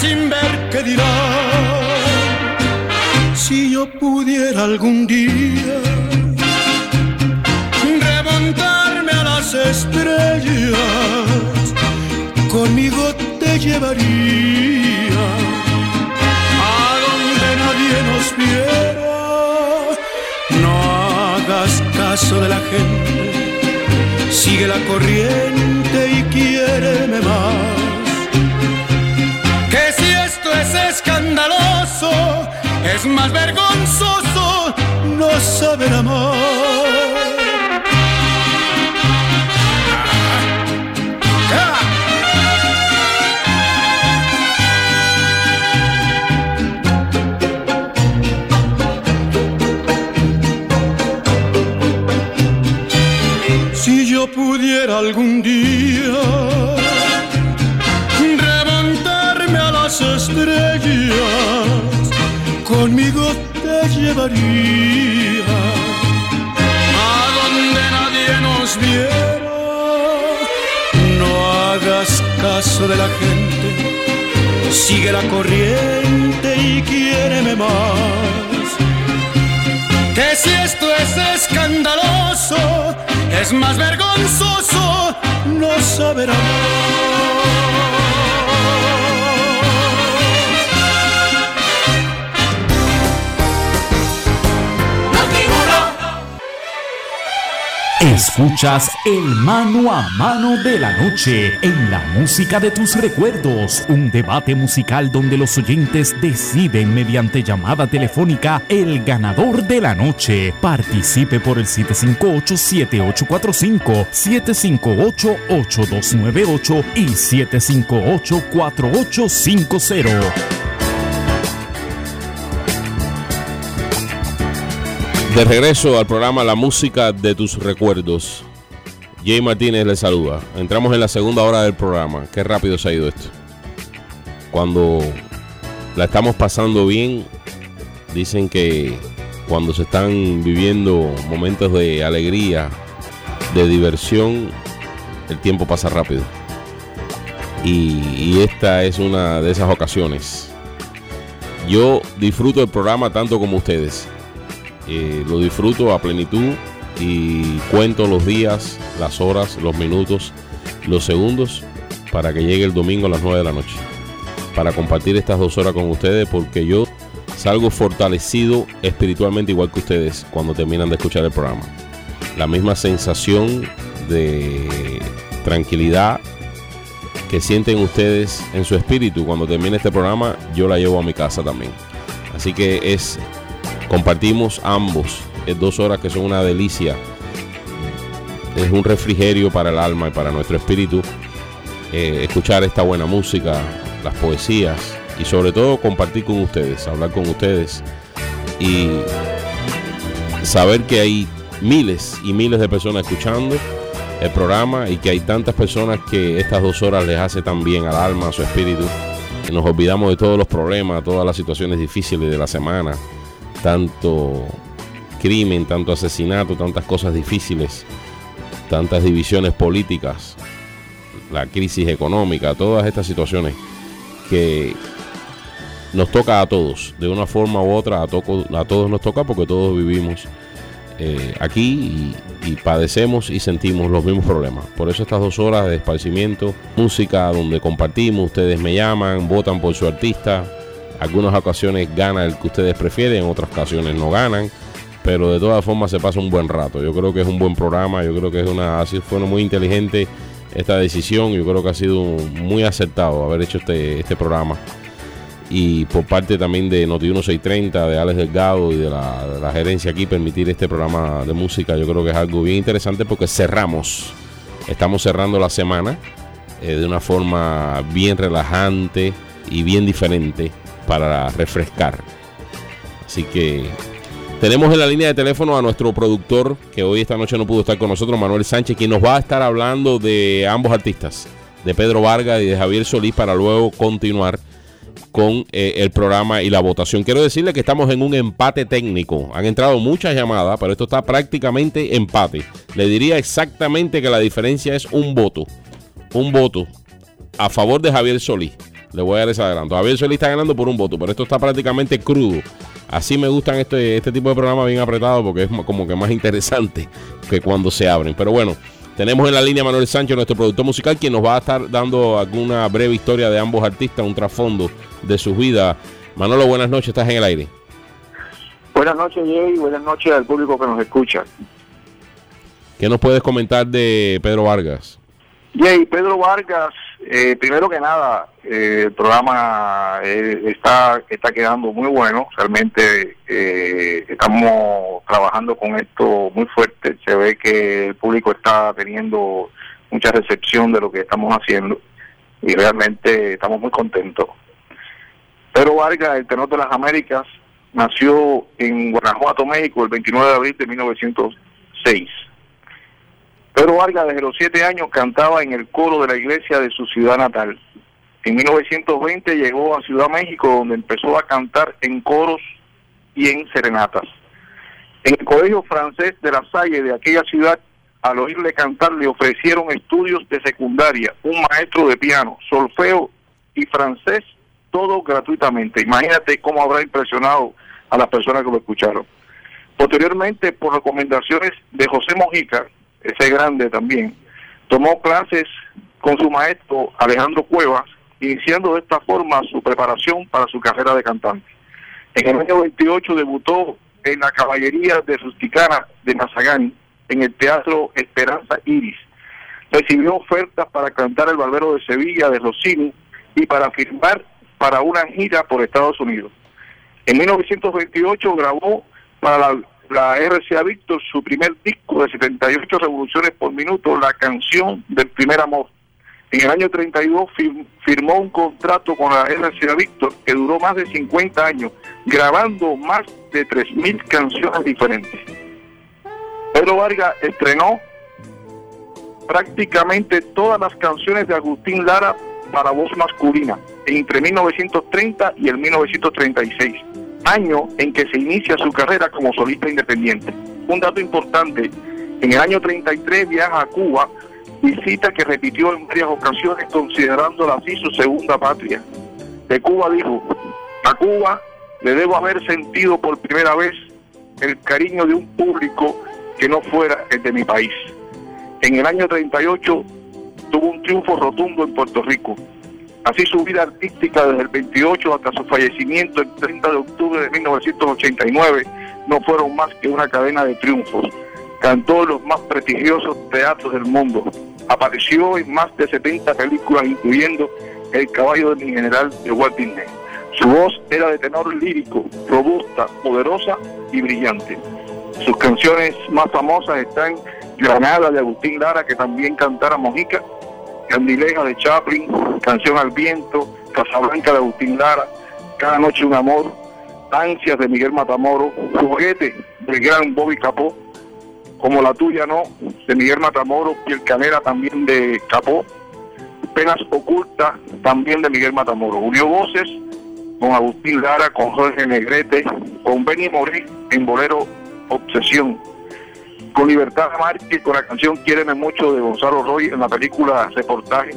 sin ver qué dirán. Si yo pudiera algún día remontarme a las estrellas, conmigo te llevaría a donde nadie nos viera. No hagas caso de la gente, sigue la corriente y quiéreme más. Es más vergonzoso no saber amar. Si yo pudiera algún día remontarme a las estrellas, conmigo te llevaría a donde nadie nos viera. No hagas caso de la gente, sigue la corriente y quiéreme más. Que si esto es escandaloso, es más vergonzoso no saber Escuchas el mano a mano de la noche en la música de tus recuerdos, un debate musical donde los oyentes deciden mediante llamada telefónica el ganador de la noche. Participe por el 758-7845, 758-8298 y 758-4850. De regreso al programa La Música de tus Recuerdos. Jay Martínez le saluda. Entramos en la segunda hora del programa. Qué rápido se ha ido esto. Cuando la estamos pasando bien, dicen que cuando se están viviendo momentos de alegría, de diversión, el tiempo pasa rápido. Y, y esta es una de esas ocasiones. Yo disfruto el programa tanto como ustedes. Eh, lo disfruto a plenitud y cuento los días, las horas, los minutos, los segundos para que llegue el domingo a las 9 de la noche. Para compartir estas dos horas con ustedes porque yo salgo fortalecido espiritualmente igual que ustedes cuando terminan de escuchar el programa. La misma sensación de tranquilidad que sienten ustedes en su espíritu cuando termine este programa, yo la llevo a mi casa también. Así que es compartimos ambos. Es dos horas que son una delicia. Es un refrigerio para el alma y para nuestro espíritu eh, escuchar esta buena música las poesías y sobre todo compartir con ustedes hablar con ustedes y saber que hay miles y miles de personas escuchando el programa y que hay tantas personas que estas dos horas les hace tan bien al alma, a su espíritu, nos olvidamos de todos los problemas, todas las situaciones difíciles de la semana, tanto crimen, tanto asesinato, tantas cosas difíciles, tantas divisiones políticas, la crisis económica, todas estas situaciones que nos toca a todos, de una forma u otra, a, todos nos toca porque todos vivimos eh, aquí y, y padecemos y sentimos los mismos problemas. Por eso estas dos horas de esparcimiento, música donde compartimos, ustedes me llaman, votan por su artista. Algunas ocasiones gana el que ustedes prefieren, en otras ocasiones no ganan pero de todas formas se pasa un buen rato. Yo creo que es un buen programa, yo creo que es una, así fue muy inteligente esta decisión, yo creo que ha sido muy acertado haber hecho este, este programa. Y por parte también de Noti 1630, de Alex Delgado y de la, de la gerencia aquí, permitir este programa de música, yo creo que es algo bien interesante porque cerramos, estamos cerrando la semana eh, de una forma bien relajante y bien diferente para refrescar. Así que tenemos en la línea de teléfono a nuestro productor, que hoy esta noche no pudo estar con nosotros, Manuel Sánchez, quien nos va a estar hablando de ambos artistas, de Pedro Vargas y de Javier Solís, para luego continuar con eh, el programa y la votación. Quiero decirle que estamos en un empate técnico. Han entrado muchas llamadas, pero esto está prácticamente empate. Le diría exactamente que la diferencia es un voto. Un voto a favor de Javier Solís. Le voy a dar ese adelanto. Javier Solís está ganando por un voto, pero esto está prácticamente crudo. Así me gustan este, este tipo de programas bien apretados porque es como que más interesante que cuando se abren. Pero bueno, tenemos en la línea Manuel Sánchez, nuestro productor musical, quien nos va a estar dando alguna breve historia de ambos artistas, un trasfondo de sus vidas. Manolo, buenas noches, estás en el aire. Buenas noches, Jay, buenas noches al público que nos escucha. ¿Qué nos puedes comentar de Pedro Vargas? Jay, Pedro Vargas, eh, primero que nada, eh, el programa eh, está, está quedando muy bueno, realmente eh, estamos trabajando con esto muy fuerte, se ve que el público está teniendo mucha recepción de lo que estamos haciendo y realmente estamos muy contentos. Pedro Vargas, el tenor de las Américas, nació en Guanajuato, México, el 29 de abril de 1906. Pedro Vargas desde los siete años cantaba en el coro de la iglesia de su ciudad natal. En 1920 llegó a Ciudad México donde empezó a cantar en coros y en serenatas. En el colegio francés de la Salle de aquella ciudad, al oírle cantar le ofrecieron estudios de secundaria, un maestro de piano, solfeo y francés, todo gratuitamente. Imagínate cómo habrá impresionado a las personas que lo escucharon. Posteriormente, por recomendaciones de José Mojica, ese grande también, tomó clases con su maestro Alejandro Cuevas, iniciando de esta forma su preparación para su carrera de cantante. En el año 28 debutó en la caballería de Rusticana de Mazagán, en el Teatro Esperanza Iris. Recibió ofertas para cantar El Barbero de Sevilla de Rossini y para firmar para una gira por Estados Unidos. En 1928 grabó para la la RCA Víctor su primer disco de 78 revoluciones por minuto, la canción del primer amor. En el año 32 firmó un contrato con la RCA Víctor que duró más de 50 años, grabando más de 3.000 canciones diferentes. Pedro Vargas estrenó prácticamente todas las canciones de Agustín Lara para voz masculina entre 1930 y el 1936 año en que se inicia su carrera como solista independiente. Un dato importante, en el año 33 viaja a Cuba, visita que repitió en varias ocasiones considerándola así su segunda patria. De Cuba dijo, a Cuba le debo haber sentido por primera vez el cariño de un público que no fuera el de mi país. En el año 38 tuvo un triunfo rotundo en Puerto Rico Así su vida artística desde el 28 hasta su fallecimiento el 30 de octubre de 1989 no fueron más que una cadena de triunfos. Cantó en los más prestigiosos teatros del mundo. Apareció en más de 70 películas, incluyendo El caballo de mi general de Walt Disney. Su voz era de tenor lírico, robusta, poderosa y brillante. Sus canciones más famosas están Granada de Agustín Lara, que también cantara Mojica, Candileja de Chaplin, Canción al Viento, Casablanca de Agustín Lara, Cada Noche un Amor, Ansias de Miguel Matamoro, Juguete del gran Bobby Capó, Como la tuya no, de Miguel Matamoro, Piel Canera también de Capó, Penas Ocultas también de Miguel Matamoro. Unió voces con Agustín Lara, con Jorge Negrete, con Benny Moré en Bolero Obsesión con Libertad Márquez, con la canción Quiéreme Mucho de Gonzalo Roy en la película Reportaje,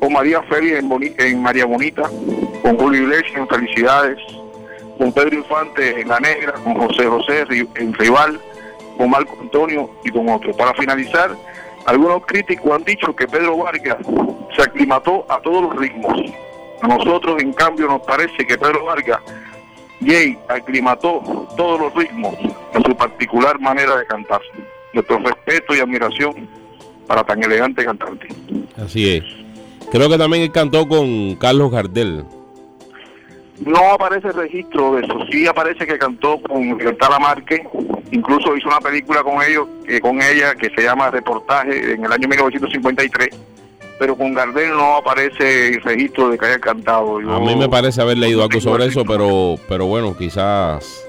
con María Félix en, María Bonita, con Julio Iglesias en Felicidades, con Pedro Infante en La Negra, con José José en Rival, con Marco Antonio y con otros. Para finalizar, algunos críticos han dicho que Pedro Vargas se aclimató a todos los ritmos. A nosotros, en cambio, nos parece que Pedro Vargas, Jay, aclimató todos los ritmos en su particular manera de cantar. Nuestro respeto y admiración para tan elegante cantante. Así es. Creo que también él cantó con Carlos Gardel. No aparece registro de eso, sí aparece que cantó con Libertad Lamarque, incluso hizo una película con ellos, eh, con ella que se llama Reportaje en el año 1953, pero con Gardel no aparece el registro de que haya cantado. A mí me parece haber leído algo sobre eso, pero, pero bueno, quizás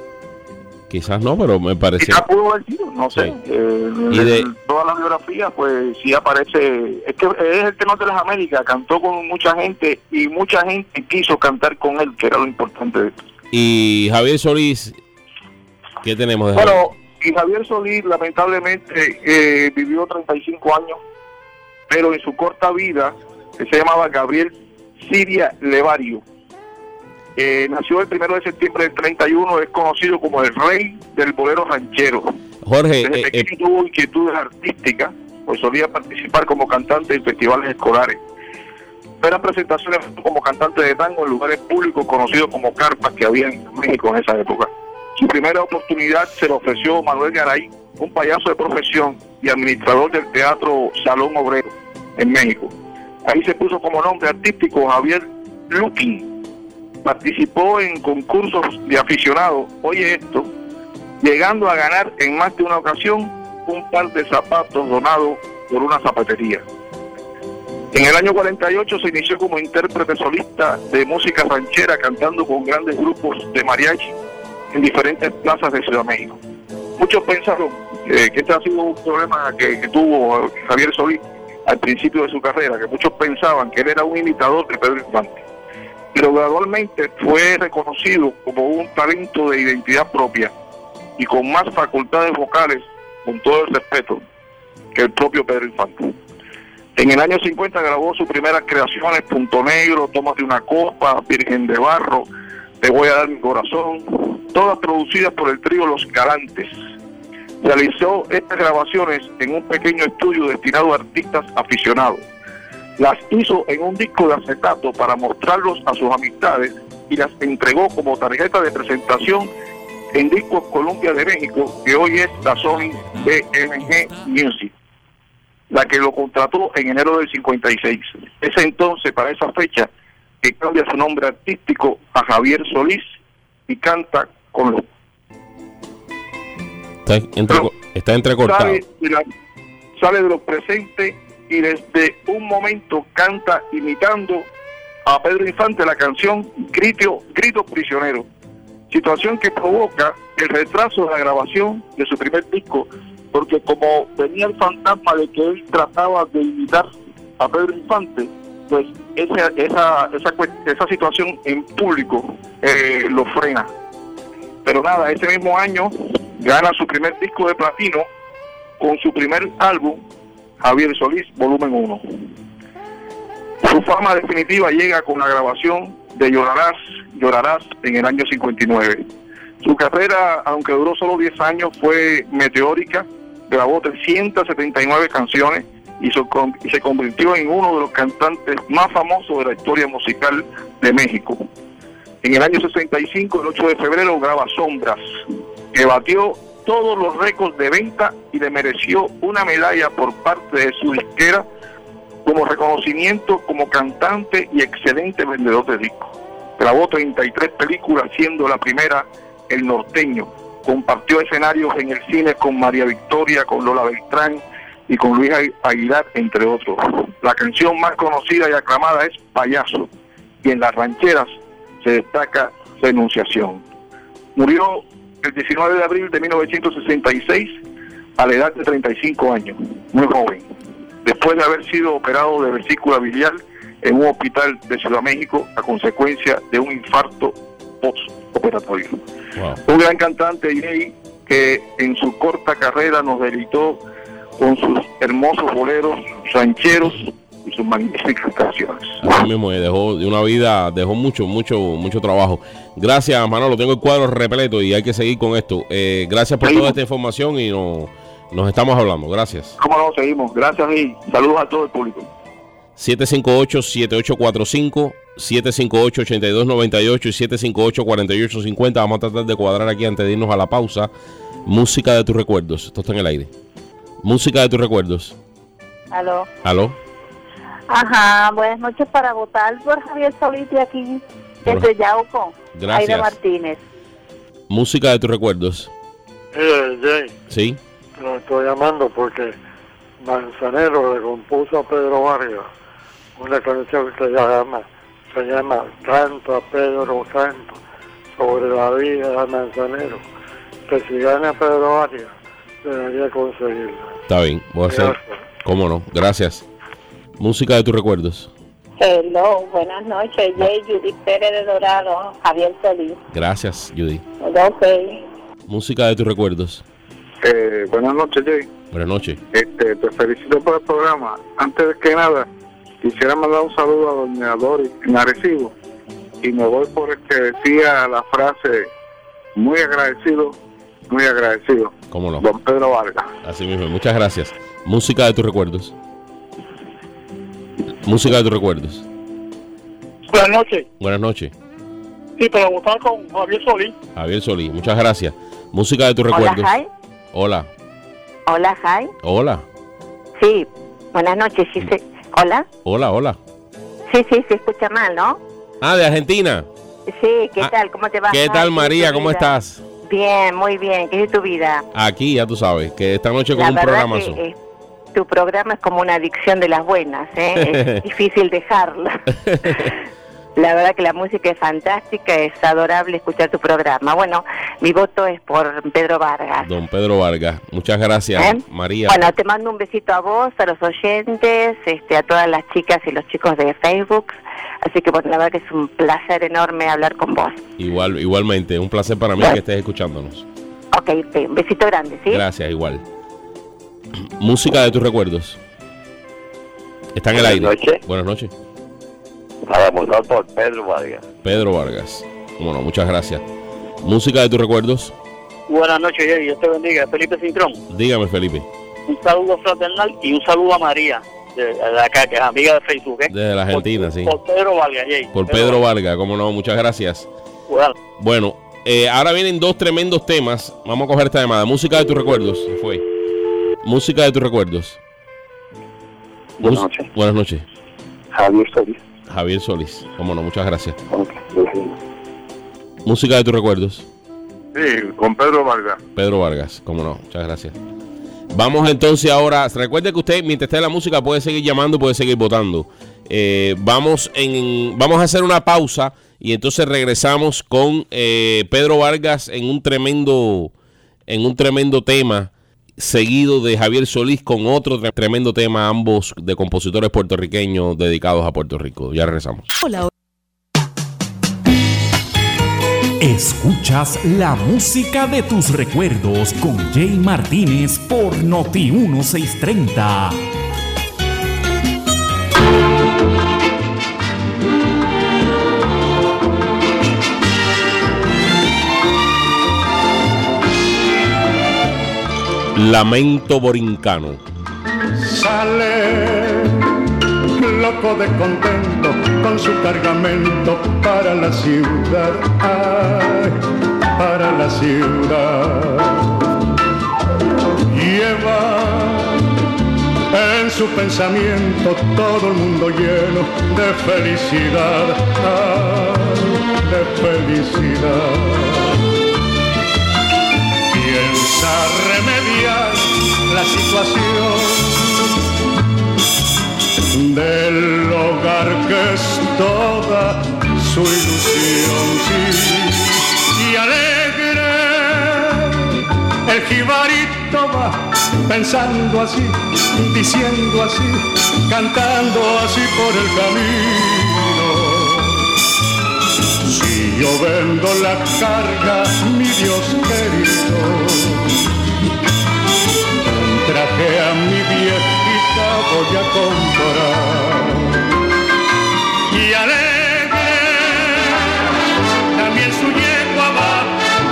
Quizás no, pero me parece. Quizás pudo haber sido, no sé. Eh, y de... toda la biografía, pues sí aparece. Es que es el tema de las Américas. Cantó con mucha gente y mucha gente quiso cantar con él, que era lo importante de esto. Y Javier Solís, ¿qué tenemos de Bueno, y Javier Solís, lamentablemente, eh, vivió 35 años, pero en su corta vida, se llamaba Gabriel Siria Levario eh, nació el primero de septiembre del 31, es conocido como el rey del bolero ranchero. Jorge, Desde eh, pequeño tuvo inquietudes artísticas, pues solía participar como cantante en festivales escolares. Eran presentaciones como cantante de tango en lugares públicos conocidos como carpas que había en México en esa época. Su primera oportunidad se le ofreció Manuel Garay, un payaso de profesión y administrador del teatro Salón Obrero en México. Ahí se puso como nombre artístico Javier Lukin participó en concursos de aficionados, oye esto, llegando a ganar en más de una ocasión un par de zapatos donados por una zapatería. En el año 48 se inició como intérprete solista de música ranchera cantando con grandes grupos de mariachi en diferentes plazas de Ciudad México. Muchos pensaron eh, que este ha sido un problema que, tuvo Javier Solís al principio de su carrera, que muchos pensaban que él era un imitador de Pedro Infante pero gradualmente fue reconocido como un talento de identidad propia y con más facultades vocales, con todo el respeto, que el propio Pedro Infante. En el año 50 grabó sus primeras creaciones, Punto Negro, Tomas de una Copa, Virgen de Barro, Te voy a dar mi corazón, todas producidas por el trío Los Galantes. Realizó estas grabaciones en un pequeño estudio destinado a artistas aficionados las hizo en un disco de acetato para mostrarlos a sus amistades y las entregó como tarjeta de presentación en Discos Columbia de México, que hoy es la Sony BMG Music, la que lo contrató en enero del 56. Es entonces, para esa fecha, que cambia su nombre artístico a Javier Solís y canta con los... Está, entrecortado. Sale de, la, sale de los presentes y desde un momento canta imitando a Pedro Infante la canción Grito, Grito Prisionero, situación que provoca el retraso de la grabación de su primer disco, porque como venía el fantasma de que él trataba de imitar a Pedro Infante, pues esa, esa, esa, esa situación en público eh, lo frena. Pero nada, ese mismo año gana su primer disco de platino con su primer álbum Javier Solís, volumen 1. Su fama definitiva llega con la grabación de Llorarás, Llorarás en el año 59. Su carrera, aunque duró solo 10 años, fue meteórica, grabó 379 canciones y se convirtió en uno de los cantantes más famosos de la historia musical de México. En el año 65, el 8 de febrero, graba Sombras, que batió todos los récords de venta y le mereció una medalla por parte de su disquera como reconocimiento como cantante y excelente vendedor de discos. Grabó 33 películas, siendo la primera El Norteño. Compartió escenarios en el cine con María Victoria, con Lola Beltrán y con Luis Aguilar, entre otros. La canción más conocida y aclamada es Payaso, y en las rancheras se destaca Renunciación. Murió el 19 de abril de 1966 a la edad de 35 años, muy joven, después de haber sido operado de vesícula biliar en un hospital de Ciudad México a consecuencia de un infarto postoperatorio. Un gran cantante gay que en su corta carrera nos deleitó con sus hermosos boleros rancheros y sus magníficas canciones. Así mismo, eh, dejó de una vida, dejó mucho, mucho, mucho trabajo. Gracias, Manolo. Tengo el cuadro repleto y hay que seguir con esto. Eh, gracias por toda esta información y no, nos estamos hablando. Gracias. ¿Cómo no? Seguimos. Gracias y saludos a todo el público. 758-7845, 758-8298 y 758-4850. Vamos a tratar de cuadrar aquí antes de irnos a la pausa. Música de tus recuerdos. Esto está en el aire. Música de tus recuerdos. Aló. ¿Aló? Ajá, buenas noches para votar por Javier Solís de aquí, desde Yauco. Gracias. Aida Martínez. Música de tus recuerdos. Eh, Jay, ¿Sí? lo estoy llamando porque Manzanero le compuso a Pedro Vargas una canción que se llama, se llama Canto a Pedro Canto sobre la vida de Manzanero. Que si gana Pedro Vargas, debería conseguirla. Está bien. Voy a hacer. Gracias. ¿Cómo no? Gracias. Música de tus recuerdos. Hello, buenas noches. Jay, Judith Pérez de Dorado, Javier Solís. Gracias, Judy. Ok. Música de tus recuerdos. Eh, buenas noches, Jay. Buenas noches. Este, te felicito por el programa. Antes de que nada, quisiera mandar un saludo a doña Doris en Arecibo. Y me voy por el que decía la frase, muy agradecido, muy agradecido. ¿Cómo no? Don Pedro Vargas. Así mismo. Muchas gracias. Música de tus recuerdos. Música de tus recuerdos. Buenas noches. Buenas noches. Sí, para votar con Javier Solís. Javier Solís. Muchas gracias. Música de tus Hola, recuerdos. Jai. Hola. Hola, Jai. Hola. Sí, buenas noches. Sí, se- Hola. Hola, hola. Sí, sí, se escucha mal, ¿no? Ah, de Argentina. Sí, ¿qué Ah, tal? ¿Cómo te va? ¿Qué Jai? tal, María? ¿Cómo estás? Bien, muy bien. ¿Qué es tu vida? Aquí, ya tú sabes, que esta noche con La un verdad programazo. que eh, tu programa es como una adicción de las buenas, ¿eh? es difícil dejarla. La verdad que la música es fantástica, es adorable escuchar tu programa. Bueno, mi voto es por Pedro Vargas. Don Pedro Vargas. Muchas gracias, ¿Eh? María. Bueno, te mando un besito a vos, a los oyentes, este, a todas las chicas y los chicos de Facebook. Así que bueno, la verdad que es un placer enorme hablar con vos. Igual, igualmente, un placer para mí Bueno. que estés escuchándonos. Ok, un besito grande, ¿sí? Gracias, igual. Música de tus recuerdos. Está en el aire. Buenas noches. Para votar por Pedro Vargas. Pedro Vargas. Bueno, muchas gracias. Música de tus recuerdos. Buenas noches, Jay. Dios te bendiga. Felipe Cintrón. Dígame, Felipe. Un saludo fraternal y un saludo a María, de, de acá, que es amiga de Facebook. ¿eh? Desde la Argentina, sí. Por Pedro Vargas, Jay. Por Pedro Vargas, cómo no, muchas gracias. Bueno, Bueno, eh, ahora vienen dos tremendos temas. Vamos a coger esta llamada. Música de tus recuerdos. Se fue. Música de tus recuerdos. Buenas Mus- noches. Buenas noches. Javier Solís. Javier Solís. Cómo no, muchas gracias. Música de tus recuerdos. Sí, con Pedro Vargas. Pedro Vargas, cómo no, muchas gracias. Vamos entonces ahora, recuerde que usted mientras esté la música puede seguir llamando, puede seguir votando. Eh, vamos, en, vamos a hacer una pausa y entonces regresamos con eh, Pedro Vargas en un tremendo, en un tremendo tema, seguido de Javier Solís con otro tre- tremendo tema, ambos de compositores puertorriqueños dedicados a Puerto Rico. Ya regresamos. Hola. Escuchas la música de tus recuerdos con Jay Martínez por Noti 1630. Lamento Borincano. Sale loco de contento con su cargamento para la ciudad, ay, para la ciudad. Lleva en su pensamiento todo el mundo lleno de felicidad, ay, de felicidad. Piensa remediar la situación del hogar que es toda su ilusión, sí. Y alegre el jibarito va pensando así, diciendo así, cantando así por el camino. Si yo vendo la carga, mi Dios querido, traje a mi viejita voy a comprar. Y alegre, también su yegua va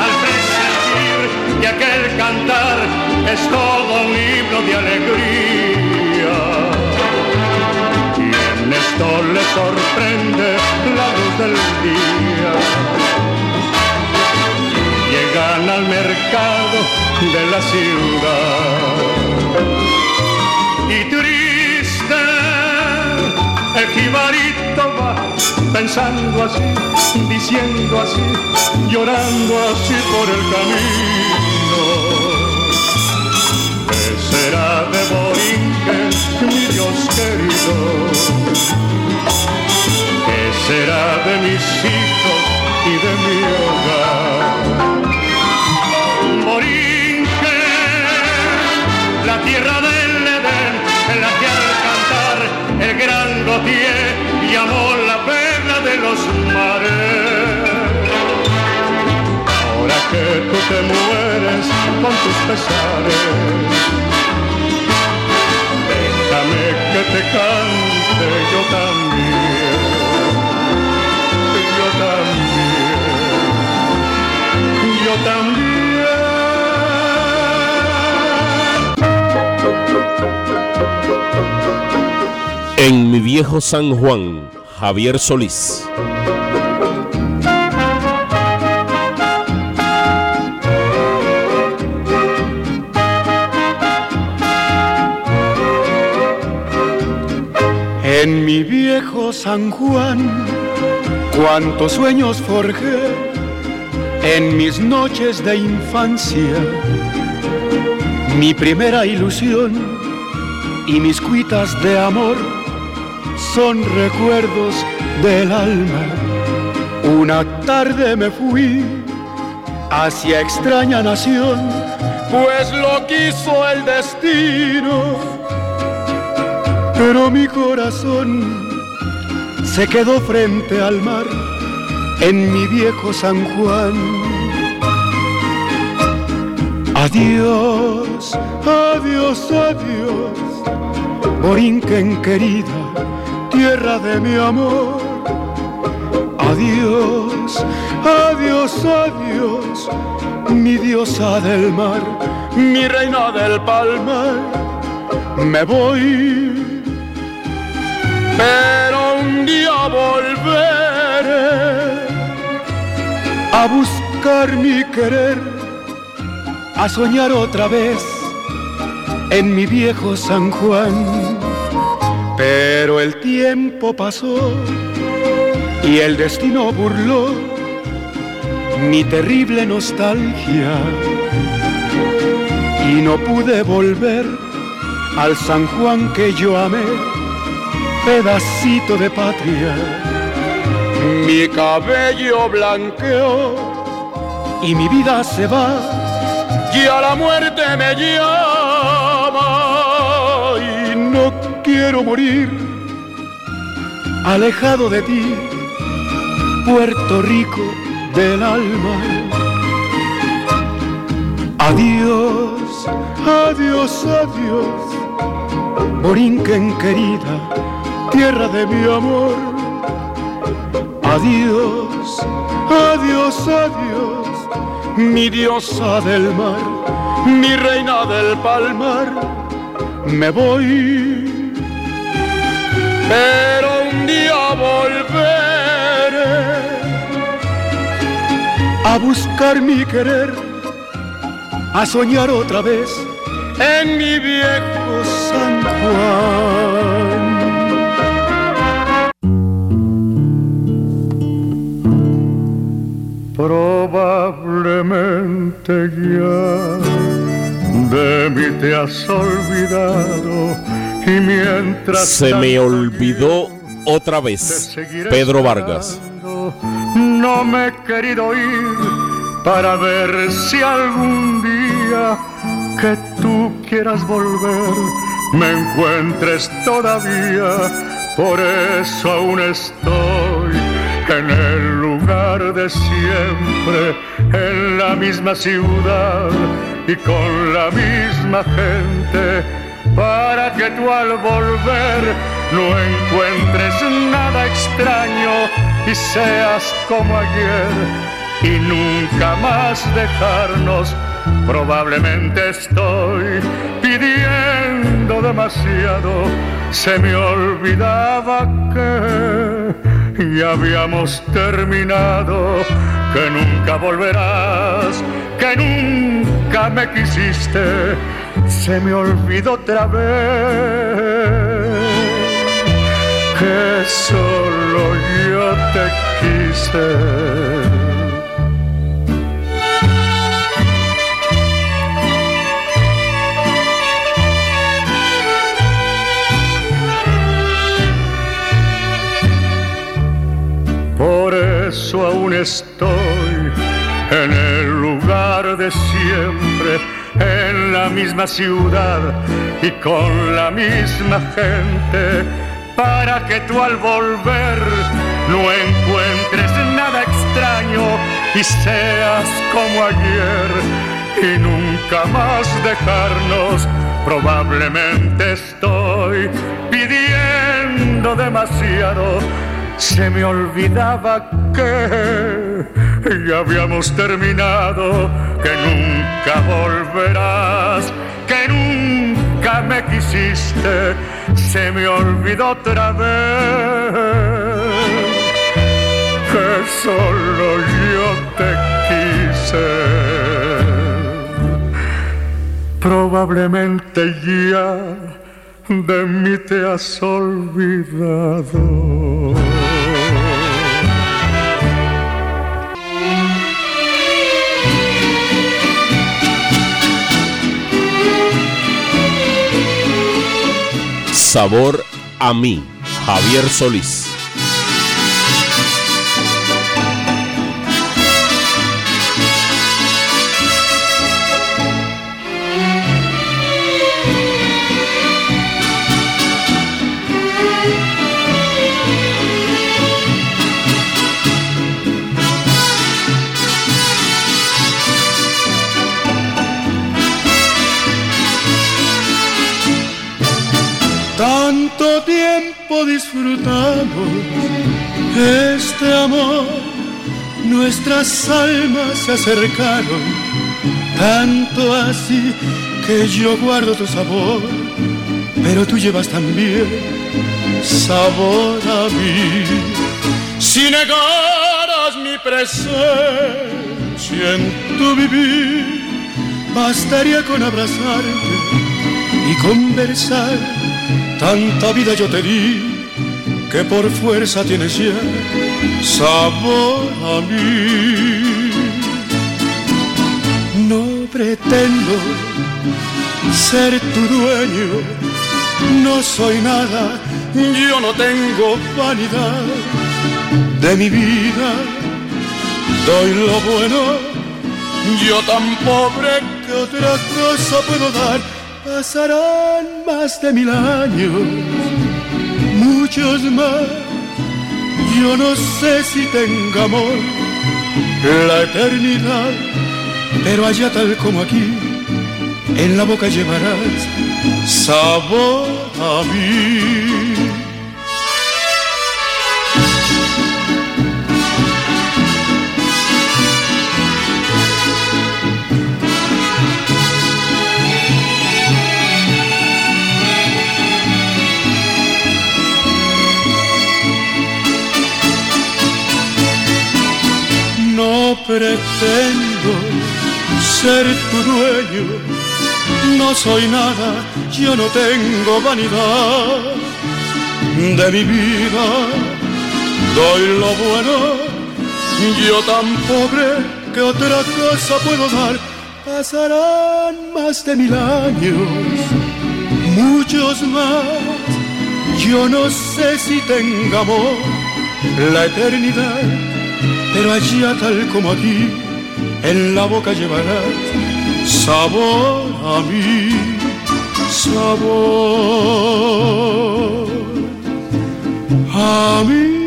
al presentir, y aquel cantar es todo un libro de alegría. Y en esto le sorprende la luz del día llegan al mercado de la ciudad. Y triste, el jibarito va pensando así, diciendo así, llorando así por el camino. ¿Qué será de Borinquen, mi Dios querido? ¿Qué será de mis hijos y de mi hogar? Tierra del Edén, en la que al cantar el gran Gautier llamó la perla de los mares. Ahora que tú te mueres con tus pesares, déjame que te cante yo también, yo también, yo también. En mi viejo San Juan, Javier Solís. En mi viejo San Juan, cuántos sueños forjé en mis noches de infancia. Mi primera ilusión y mis cuitas de amor son recuerdos del alma. Una tarde me fui hacia extraña nación, pues lo quiso el destino. Pero mi corazón se quedó frente al mar en mi viejo San Juan. Adiós, adiós, adiós, Borinquen querida, tierra de mi amor. Adiós, adiós, adiós, mi diosa del mar, mi reina del palmar. Me voy, pero un día volveré a buscar mi querer, a soñar otra vez en mi viejo San Juan. Pero el tiempo pasó y el destino burló mi terrible nostalgia y no pude volver al San Juan que yo amé, pedacito de patria. Mi cabello blanqueó y mi vida se va y a la muerte me llama quiero morir alejado de ti, Puerto Rico del alma. Adiós, adiós, adiós, Borinquen querida, tierra de mi amor. Adiós, adiós, adiós, mi diosa del mar, mi reina del palmar. Me voy, pero un día volveré a buscar mi querer, a soñar otra vez en mi viejo San Juan. Probablemente ya de mí te has olvidado y mientras Se me olvidó otra vez. Pedro Vargas. No me he querido ir para ver si algún día que tú quieras volver me encuentres todavía. Por eso aún estoy en el lugar de siempre, en la misma ciudad y con la misma gente, para que tú al volver no encuentres nada extraño y seas como ayer y nunca más dejarnos Probablemente estoy pidiendo demasiado. Se me olvidaba que ya habíamos terminado, que nunca volverás, que nunca me quisiste. Se me olvidó otra vez que solo yo te quise. Por eso aún estoy en el lugar de siempre, en la misma ciudad y con la misma gente, para que tú al volver no encuentres nada extraño y seas como ayer y nunca más dejarnos. Probablemente estoy pidiendo demasiado se me olvidaba que ya habíamos terminado, que nunca volverás, que nunca me quisiste, se me olvidó otra vez, que solo yo te quise. Probablemente ya de mí te has olvidado. Sabor a mí, Javier Solís. Disfrutamos. Este amor, nuestras almas se acercaron, tanto así que yo guardo tu sabor, pero tú llevas también sabor a mí. Si negaras mi presencia en tu vivir, bastaría con abrazarte y conversar. Tanta vida yo te di que por fuerza tienes ya sabor a mí. No pretendo ser tu dueño, no soy nada, yo no tengo vanidad de mi vida. Doy lo bueno, yo tan pobre que otra cosa puedo dar Pasarán más de mil años, muchos más. Yo no sé si tenga amor la eternidad, pero allá tal como aquí, en la boca llevarás sabor a mí. No pretendo ser tu dueño, no soy nada, yo no tengo vanidad de mi vida. Doy lo bueno, yo tan pobre que otra cosa puedo dar. Pasarán más de mil años, muchos más. Yo no sé si tenga amor la eternidad pero allá tal como aquí, en la boca llevarás sabor a mí, sabor a mí.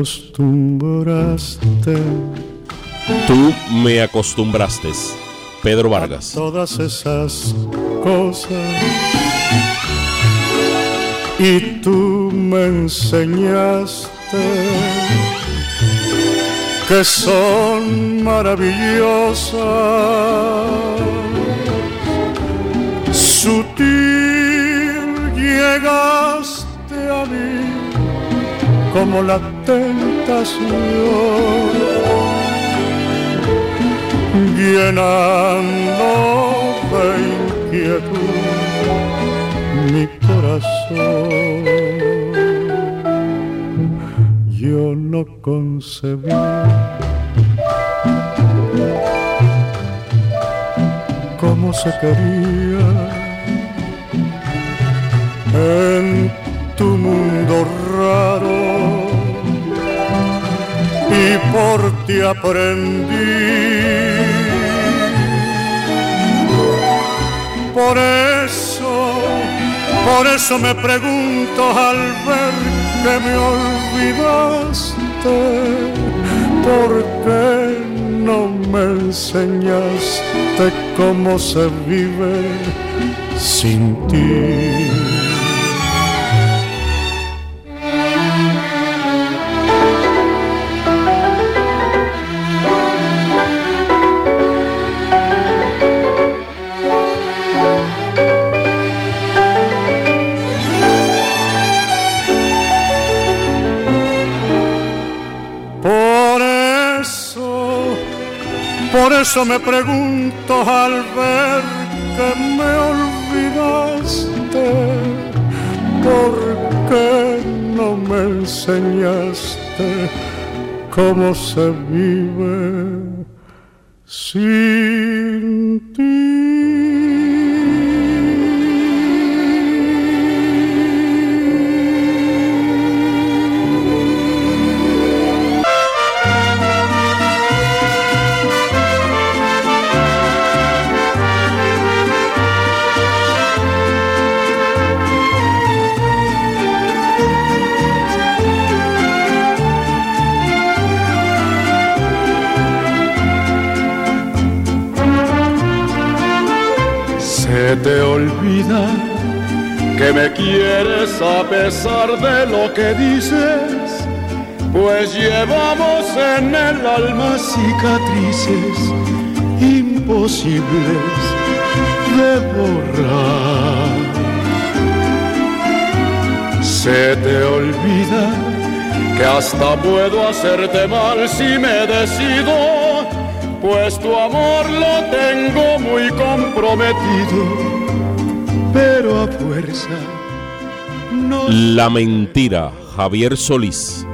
Acostumbraste Tú me acostumbraste. Pedro Vargas. todas esas cosas y tú me enseñaste que son maravillosas. Sutil llegaste a mí como la tentación llenando de inquietud mi corazón. Yo no concebí cómo se quería tu mundo raro y por ti aprendí Por eso, por eso me pregunto al ver que me olvidaste, ¿por qué no me enseñaste cómo se vive sin ti? Eso me pregunto al ver que me olvidaste, ¿por qué no me enseñaste cómo se vive sin pesar de lo que dices, pues llevamos en el alma cicatrices imposibles de borrar. Se te olvida que hasta puedo hacerte mal si me decido pues tu amor lo tengo muy comprometido, pero a fuerza. La mentira, Javier Solís.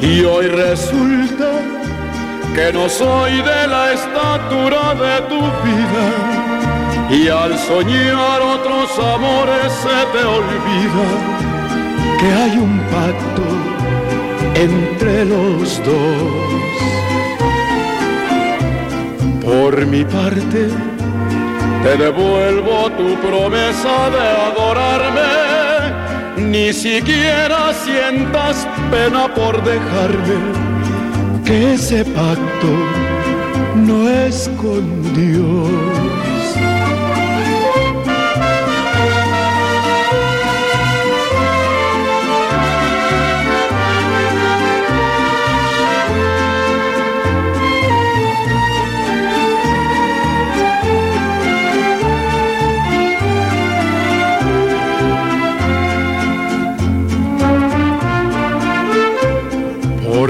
Y hoy resulta que no soy de la estatura de tu vida. Y al soñar otros amores se te olvida que hay un pacto entre los dos. Por mi parte, te devuelvo tu promesa de adorarme. Ni siquiera sientas pena por dejarme, que ese pacto no es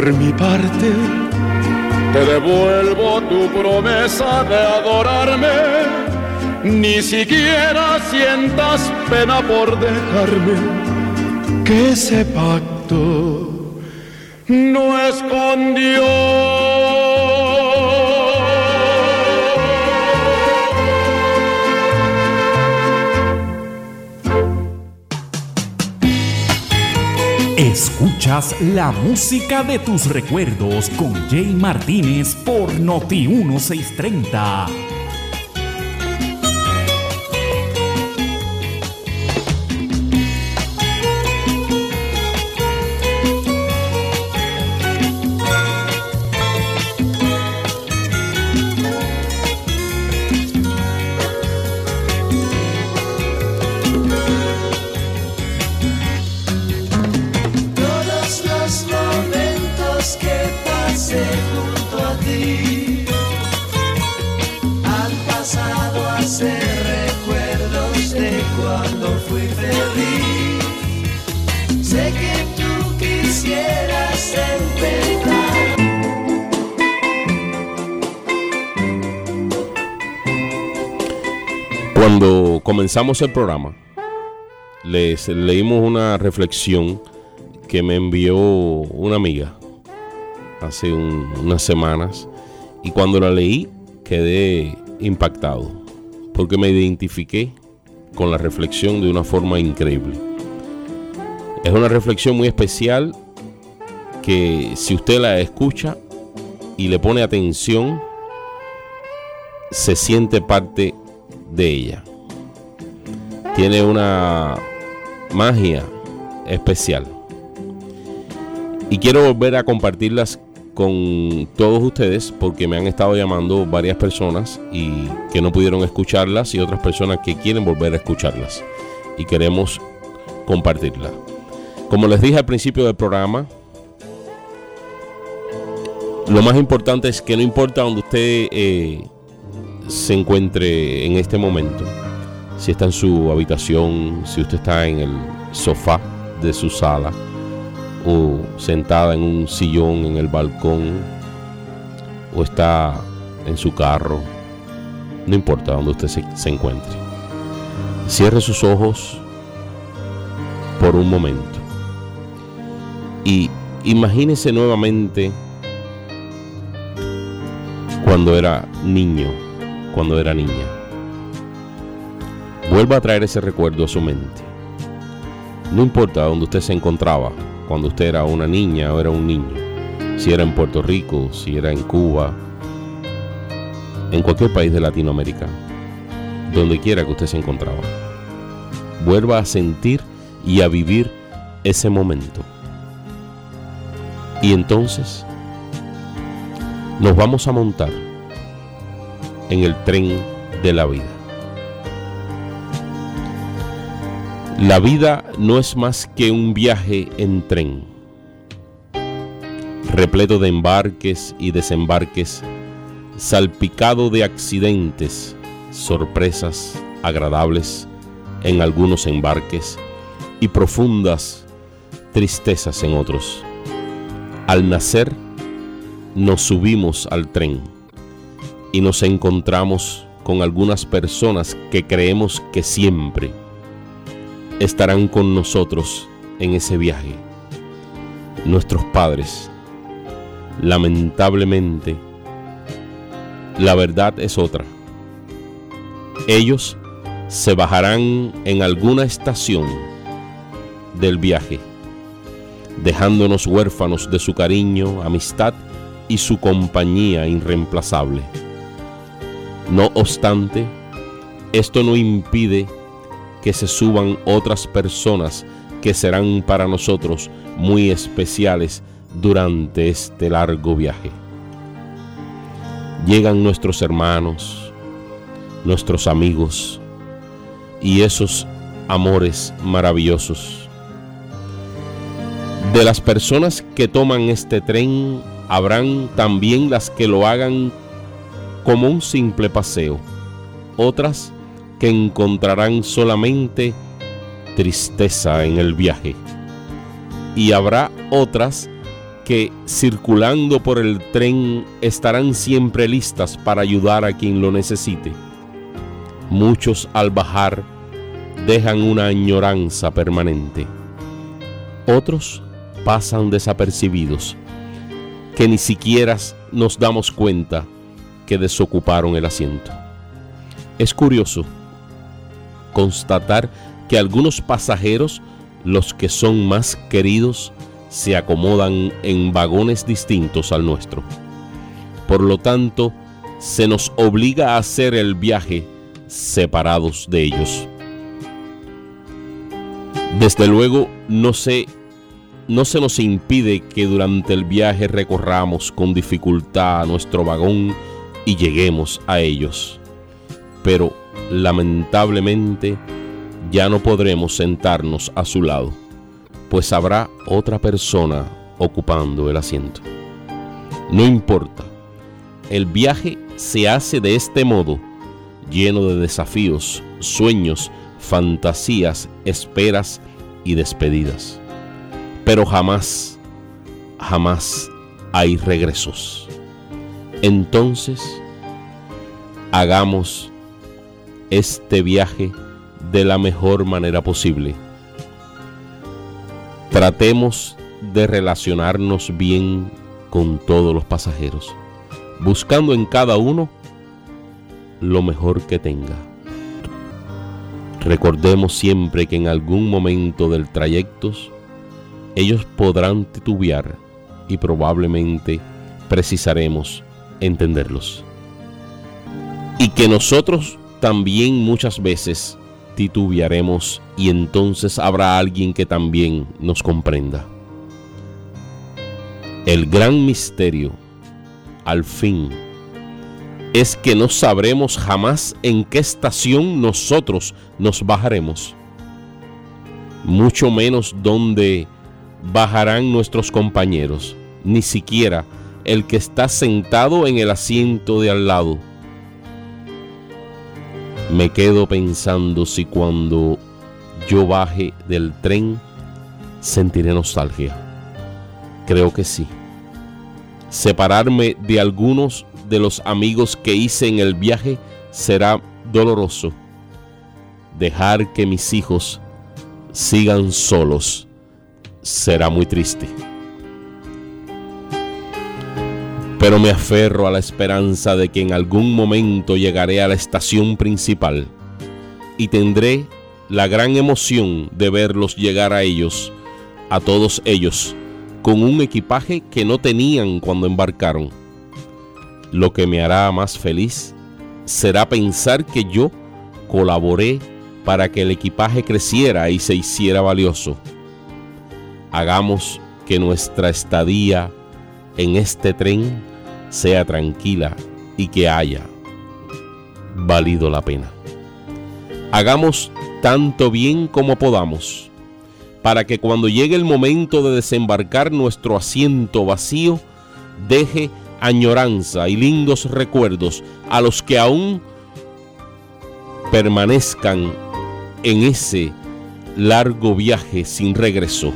Por mi parte, te devuelvo tu promesa de adorarme. Ni siquiera sientas pena por dejarme, que ese pacto no es La música de tus recuerdos con Jay Martínez por Noti 1630. Comenzamos el programa, les leímos una reflexión que me envió una amiga hace unas semanas y cuando la leí quedé impactado porque me identifiqué con la reflexión de una forma increíble. Es una reflexión muy especial que si usted la escucha y le pone atención, se siente parte de ella. Tiene una magia especial. Y quiero volver a compartirlas con todos ustedes porque me han estado llamando varias personas y que no pudieron escucharlas y otras personas que quieren volver a escucharlas y queremos compartirlas. Como les dije al principio del programa, lo más importante es que no importa donde usted eh, se encuentre en este momento, si está en su habitación, si usted está en el sofá de su sala o sentada en un sillón en el balcón o está en su carro, no importa donde usted se, se encuentre. Cierre sus ojos por un momento y imagínese nuevamente cuando era niño, cuando era niña. Vuelva a traer ese recuerdo a su mente. No importa dónde usted se encontraba, cuando usted era una niña o era un niño, si era en Puerto Rico, si era en Cuba, en cualquier país de Latinoamérica, donde quiera que usted se encontraba. Vuelva a sentir y a vivir ese momento. Y entonces nos vamos a montar en el tren de la vida. La vida no es más que un viaje en tren, repleto de embarques y desembarques, salpicado de accidentes, sorpresas agradables en algunos embarques y profundas tristezas en otros. Al nacer, nos subimos al tren y nos encontramos con algunas personas que creemos que siempre estarán con nosotros en ese viaje. Nuestros padres. Lamentablemente, la verdad es otra. Ellos se bajarán en alguna estación del viaje, dejándonos huérfanos de su cariño, amistad y su compañía irreemplazable. No obstante, esto no impide que se suban otras personas que serán para nosotros muy especiales durante este largo viaje. Llegan nuestros hermanos, nuestros amigos y esos amores maravillosos. De las personas que toman este tren, habrán también las que lo hagan como un simple paseo, otras que encontrarán solamente tristeza en el viaje. Y habrá otras que circulando por el tren estarán siempre listas para ayudar a quien lo necesite. Muchos al bajar dejan una añoranza permanente. Otros pasan desapercibidos, que ni siquiera nos damos cuenta que desocuparon el asiento. Es curioso constatar que algunos pasajeros, los que son más queridos, se acomodan en vagones distintos al nuestro. Por lo tanto, se nos obliga a hacer el viaje separados de ellos. Desde luego, no se, no se nos impide que durante el viaje recorramos con dificultad nuestro vagón y lleguemos a ellos. Pero lamentablemente ya no podremos sentarnos a su lado, pues habrá otra persona ocupando el asiento. No importa, el viaje se hace de este modo, lleno de desafíos, sueños, fantasías, esperas y despedidas. Pero jamás, jamás hay regresos. Entonces, hagamos este viaje de la mejor manera posible. Tratemos de relacionarnos bien con todos los pasajeros, buscando en cada uno lo mejor que tenga. Recordemos siempre que en algún momento del trayecto ellos podrán titubear y probablemente precisaremos entenderlos. Y que nosotros también muchas veces titubearemos y entonces habrá alguien que también nos comprenda. El gran misterio, al fin, es que no sabremos jamás en qué estación nosotros nos bajaremos, mucho menos dónde bajarán nuestros compañeros, ni siquiera el que está sentado en el asiento de al lado. Me quedo pensando si cuando yo baje del tren sentiré nostalgia. Creo que sí. Separarme de algunos de los amigos que hice en el viaje será doloroso. Dejar que mis hijos sigan solos será muy triste. Pero me aferro a la esperanza de que en algún momento llegaré a la estación principal y tendré la gran emoción de verlos llegar a ellos, a todos ellos, con un equipaje que no tenían cuando embarcaron. Lo que me hará más feliz será pensar que yo colaboré para que el equipaje creciera y se hiciera valioso. Hagamos que nuestra estadía en este tren sea tranquila y que haya valido la pena. Hagamos tanto bien como podamos para que cuando llegue el momento de desembarcar nuestro asiento vacío, deje añoranza y lindos recuerdos a los que aún permanezcan en ese largo viaje sin regreso.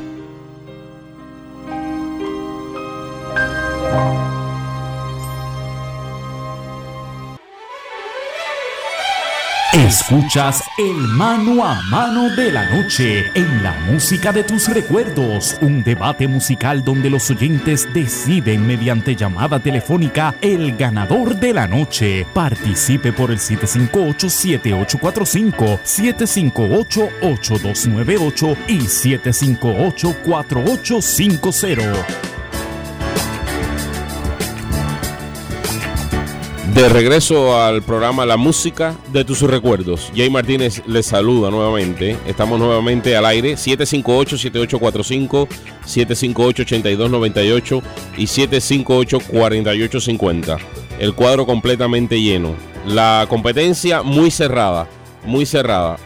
Escuchas el mano a mano de la noche en la música de tus recuerdos, un debate musical donde los oyentes deciden mediante llamada telefónica el ganador de la noche. Participe por el 758-7845, 758-8298 y 758-4850. De regreso al programa La Música de tus recuerdos. Jay Martínez les saluda nuevamente. Estamos nuevamente al aire. 758-7845, 758-8298 y 758-4850. El cuadro completamente lleno. La competencia muy cerrada. Muy cerrada.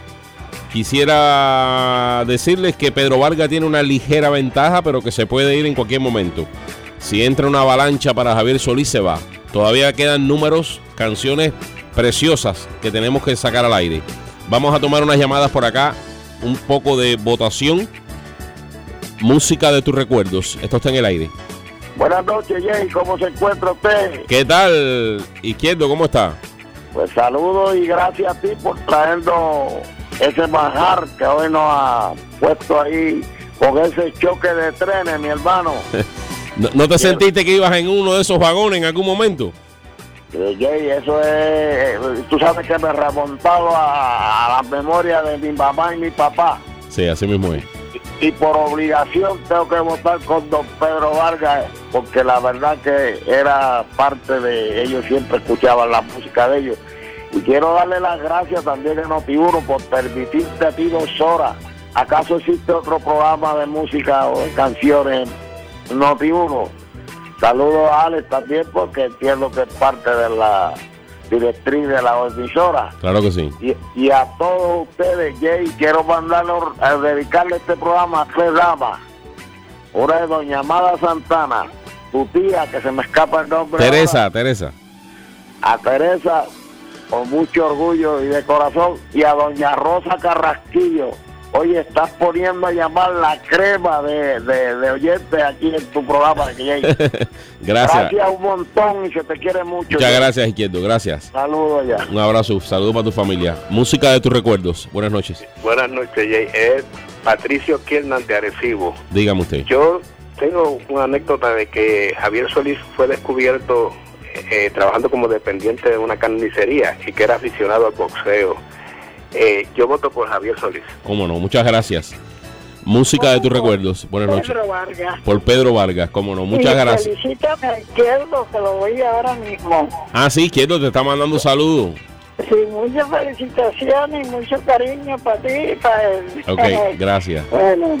Quisiera decirles que Pedro Vargas tiene una ligera ventaja, pero que se puede ir en cualquier momento. Si entra una avalancha para Javier Solís, se va. Todavía quedan números, canciones preciosas que tenemos que sacar al aire. Vamos a tomar unas llamadas por acá, un poco de votación. Música de tus recuerdos. Esto está en el aire. Buenas noches, Jay. ¿Cómo se encuentra usted? ¿Qué tal, Izquierdo? ¿Cómo está? Pues saludos y gracias a ti por traernos ese manjar que hoy nos ha puesto ahí con ese choque de trenes, mi hermano. ¿No, no te sentiste que ibas en uno de esos vagones en algún momento? Eh, Jay, eso es, tú sabes que me he remontado a, la memoria de mi mamá y mi papá. Sí, así mismo es. y por obligación tengo que votar con don Pedro Vargas porque la verdad que era parte de ellos siempre escuchaban la música de ellos y quiero darle las gracias también a Notiuno por permitirte a ti dos horas ¿acaso existe otro programa de música o de canciones Notiuno? saludos a Alex también porque entiendo que es parte de la directriz de la emisora Claro que sí. y, y a todos ustedes, Jay, quiero mandarle, a dedicarle este programa a tres damas. Una es doña Amada Santana, tu tía, que se me escapa el nombre. Teresa, Teresa. a Teresa, con mucho orgullo y de corazón, y a doña Rosa Carrasquillo, Oye, estás poniendo a llamar la crema de, de, de oyentes aquí en tu programa. Gracias. Gracias un montón y se te quiere mucho. Muchas gracias, Izquierdo. Gracias. Saludos allá. Un abrazo. Saludos para tu familia. Música de tus recuerdos. Buenas noches. Buenas noches, Jay. Es Patricio Kiernan de Arecibo. Dígame usted. Yo tengo una anécdota de que Javier Solís fue descubierto eh, trabajando como dependiente de una carnicería y que era aficionado al boxeo. Eh, yo voto por Javier Solís. Cómo no. Muchas gracias. Música de tus recuerdos. Buenas noches. Pedro Vargas. Por Pedro Vargas. Cómo no. Muchas Y gracias. Felicítame a Izquierdo, que lo voy ahora mismo. Ah, sí, Izquierdo te está mandando saludos. Sí, muchas felicitaciones y mucho cariño para ti y para él. Ok, gracias. Bueno,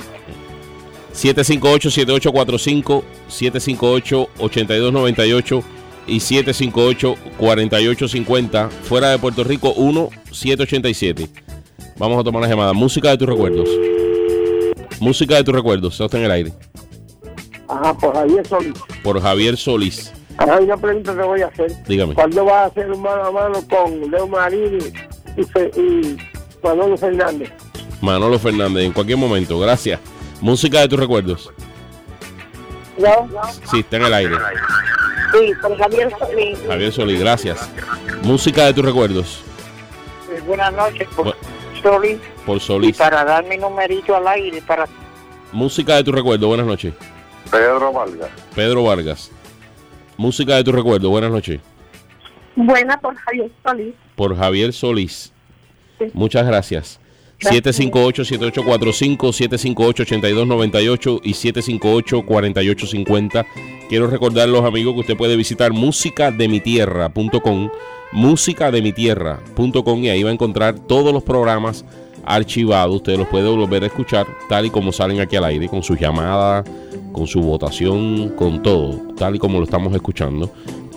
758-7845, 758-8298 y 758-4850. Fuera de Puerto Rico, 1-787. Vamos a tomar la llamada. Música de tus recuerdos. Música de tus recuerdos. Está en el aire. Ajá, por Javier Solís. Por Javier Solís. Ahora hay una pregunta que voy a hacer. Dígame. ¿Cuándo vas a hacer un mano a mano con Leo Marini y, Fe- y Manolo Fernández? Manolo Fernández, en cualquier momento. Gracias. Música de tus recuerdos. ¿no? Sí, está en el aire. Sí, por Javier Solís. Javier Solís, gracias. Música de tus recuerdos. Eh, Buenas noches, por Bu- Solís. Por Y Solís. para dar mi numerito al aire, para Música de tus recuerdos. Buenas noches. Pedro Vargas. Pedro Vargas. Música de tus recuerdos. Buenas noches. Buena por Javier Solís. Por Javier Solís. Sí. Muchas gracias. 758-7845, 758-8298 y 758-4850. Quiero recordar los amigos que usted puede visitar musicademitierra.com, musicademitierra.com y ahí va a encontrar todos los programas archivados. Usted los puede volver a escuchar tal y como salen aquí al aire, con sus llamadas, con su votación, con todo, tal y como lo estamos escuchando.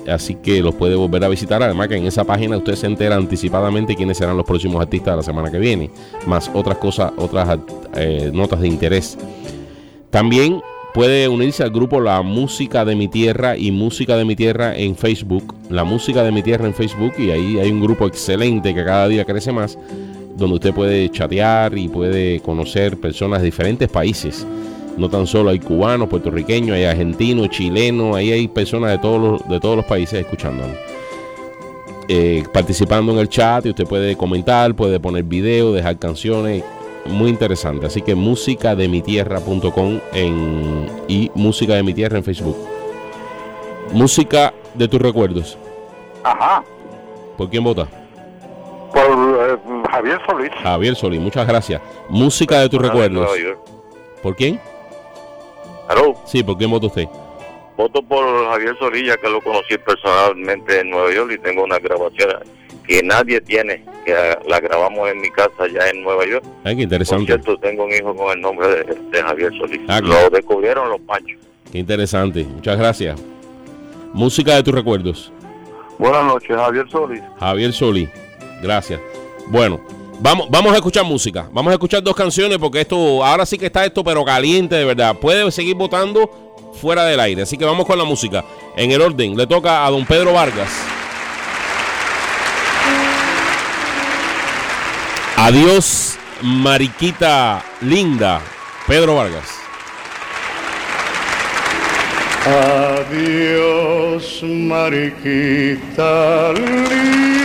Así que los puede volver a visitar. Además que en esa página usted se entera anticipadamente quiénes serán los próximos artistas de la semana que viene. Más otras cosas, otras eh, notas de interés. También puede unirse al grupo La Música de mi Tierra y Música de mi Tierra en Facebook. La Música de mi Tierra en Facebook y ahí hay un grupo excelente que cada día crece más, donde usted puede chatear y puede conocer personas de diferentes países. No tan solo hay cubanos, puertorriqueños, hay argentinos, chilenos, ahí hay personas de todos los, de todos los países escuchándonos. Eh, participando en el chat y usted puede comentar, puede poner video, dejar canciones, muy interesante. Así que música de mi tierra.com en, y música de mi tierra en Facebook. Música de tus recuerdos. Ajá. ¿Por quién vota? Por eh, Javier Solís. Javier Solís, muchas gracias. Música de tus recuerdos. ¿Por quién? Aló, Sí, ¿por quién vota usted? voto por Javier Solilla, que lo conocí personalmente en Nueva York y tengo una grabación que nadie tiene, que la grabamos en mi casa allá en Nueva York. Ay, qué Por interesante. cierto, tengo un hijo con el nombre de, de Javier Solís. Ah, claro. Lo descubrieron los panchos. Qué interesante. Muchas gracias. Música de tus recuerdos. Buenas noches, Javier Solís. Javier Solís. Gracias. Bueno, vamos, vamos a escuchar música. Vamos a escuchar dos canciones porque esto, ahora sí que está esto, pero caliente de verdad. Puede seguir votando fuera del aire. Así que vamos con la música. En el orden, le toca a don Pedro Vargas. Adiós, Mariquita Linda. Pedro Vargas. Adiós, mariquita linda.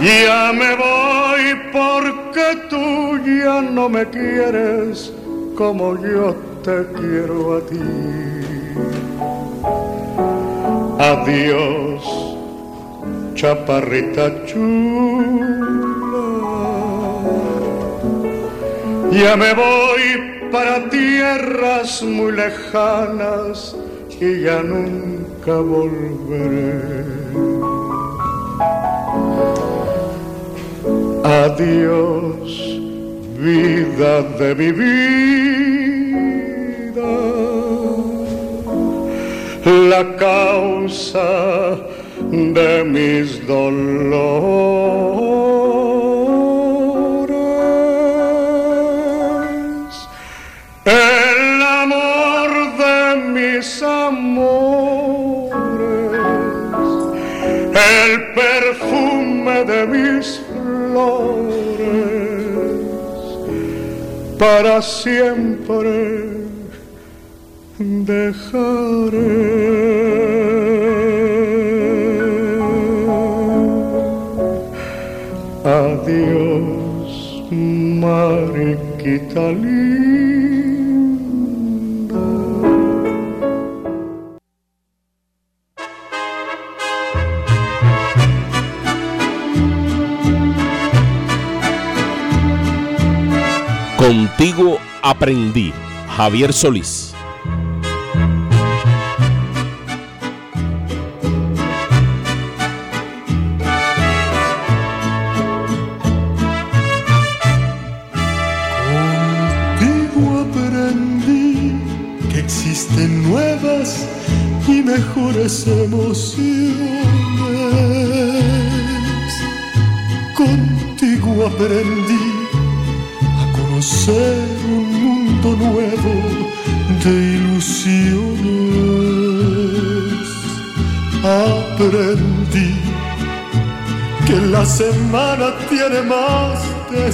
Ya me voy porque tú ya no me quieres como yo te quiero a ti. Adiós, chaparrita chula. Ya me voy para tierras muy lejanas y ya nunca volveré. Adiós, vida de mi vida, la causa de mis dolores. Para siempre dejaré. Adiós, mariquita. Aprendí. Javier Solís. Contigo aprendí que existen nuevas y mejores emociones.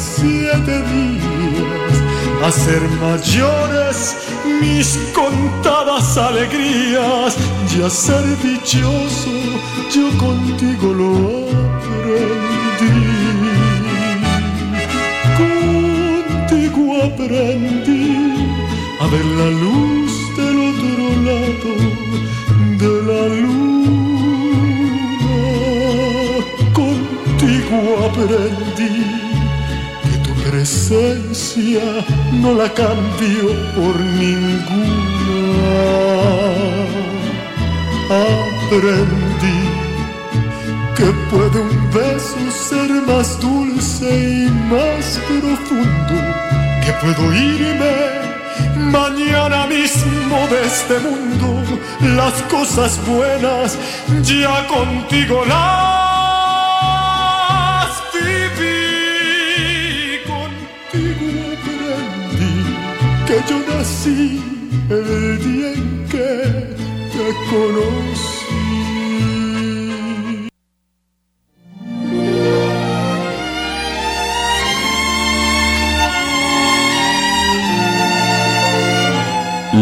Siete días, a ser mayores mis contadas alegrías y a ser dichoso yo contigo lo aprendí. Contigo aprendí a ver la luz del otro lado de la luna. Contigo aprendí tu presencia no la cambio por ninguna. Aprendí que puede un beso ser más dulce y más profundo, que puedo irme mañana mismo de este mundo, las cosas buenas ya contigo las que yo nací el día en que te conocí.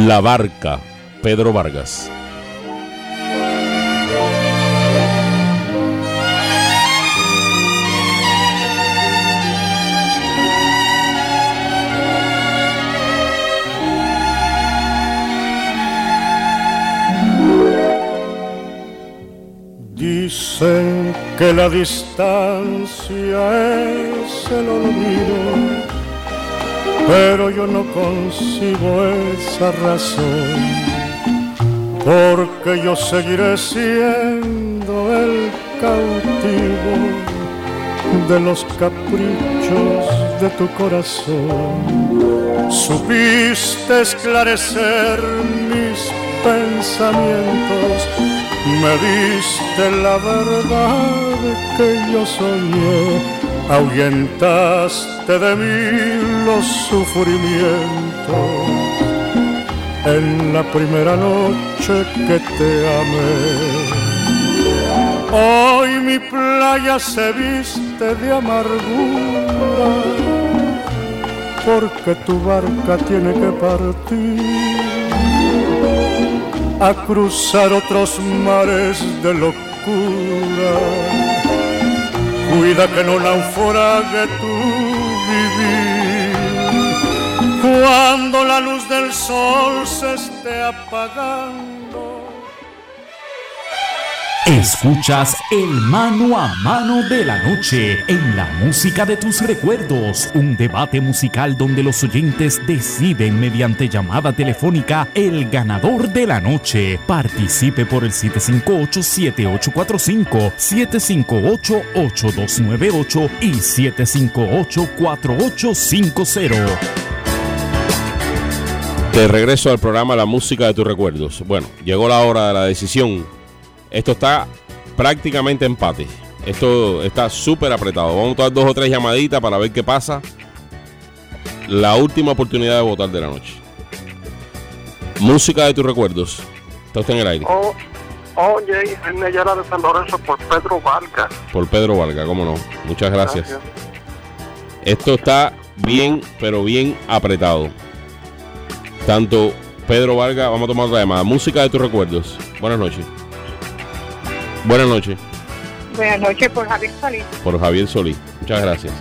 La Barca, Pedro Vargas. Que la distancia es el olvido, pero yo no consigo esa razón, porque yo seguiré siendo el cautivo de los caprichos de tu corazón. Supiste esclarecer mis pensamientos, me diste la verdad que yo soñé, ahuyentaste de mí los sufrimientos en la primera noche que te amé. Hoy mi playa se viste de amargura porque tu barca tiene que partir a cruzar otros mares de locura. Cuida que no naufrague tu vivir cuando la luz del sol se esté apagando. Escuchas el mano a mano de la noche en la música de tus recuerdos, un debate musical donde los oyentes deciden mediante llamada telefónica el ganador de la noche. Participe por el 758-7845, 758-8298 y 758-4850. De regreso al programa La Música de tus Recuerdos. Bueno, llegó la hora de la decisión. Esto está prácticamente empate. Esto está súper apretado. Vamos a tomar dos o tres llamaditas para ver qué pasa. La última oportunidad de votar de la noche. Música de tus recuerdos. Está usted en el aire. Oh, Oye, en Nayara de San Lorenzo por Pedro Vargas. Por Pedro Vargas, cómo no. Muchas gracias. Esto está bien, pero bien apretado. Tanto Pedro Vargas, vamos a tomar otra llamada. Música de tus recuerdos. Buenas noches. Buenas noches. Buenas noches por Javier Solís. Por Javier Solís. Muchas gracias.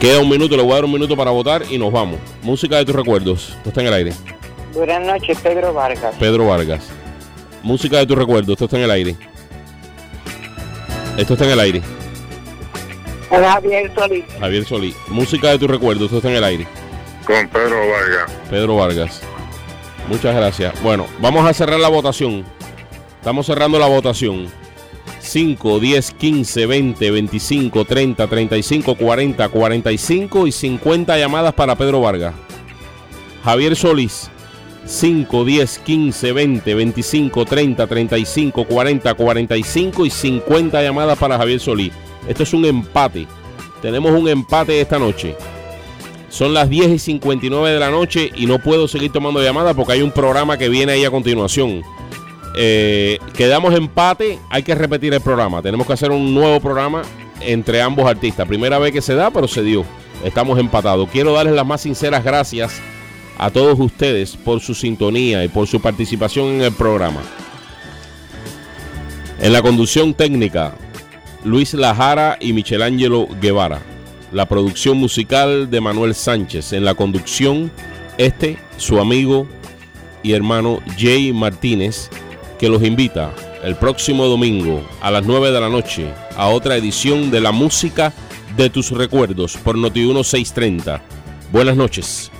Queda un minuto, le voy a dar un minuto para votar y nos vamos. Música de tus recuerdos. Esto está en el aire. Buenas noches, Pedro Vargas. Pedro Vargas. Música de tus recuerdos. Esto está en el aire. Esto está en el aire. Javier Solís. Javier Solís. Música de tus recuerdos. Esto está en el aire. Con Pedro Vargas. Pedro Vargas. Muchas gracias. Bueno, vamos a cerrar la votación. Estamos cerrando la votación. 5, 10, 15, 20, 25, 30, 35, 40, 45 y 50 llamadas para Pedro Vargas. Javier Solís, 5, 10, 15, 20, 25, 30, 35, 40, 45 y 50 llamadas para Javier Solís. Esto es un empate. Tenemos un empate esta noche. Son las 10 y 59 de la noche y no puedo seguir tomando llamadas porque hay un programa que viene ahí a continuación. Eh, quedamos empate, hay que repetir el programa. Tenemos que hacer un nuevo programa entre ambos artistas. Primera vez que se da, pero se dio. Estamos empatados. Quiero darles las más sinceras gracias a todos ustedes por su sintonía y por su participación en el programa. En la conducción técnica, Luis Lajara y Michelangelo Guevara. La producción musical de Manuel Sánchez. En la conducción, este, su amigo y hermano Jay Martínez que los invita el próximo domingo a las 9 de la noche a otra edición de la música de tus recuerdos por Noti 1630. Buenas noches.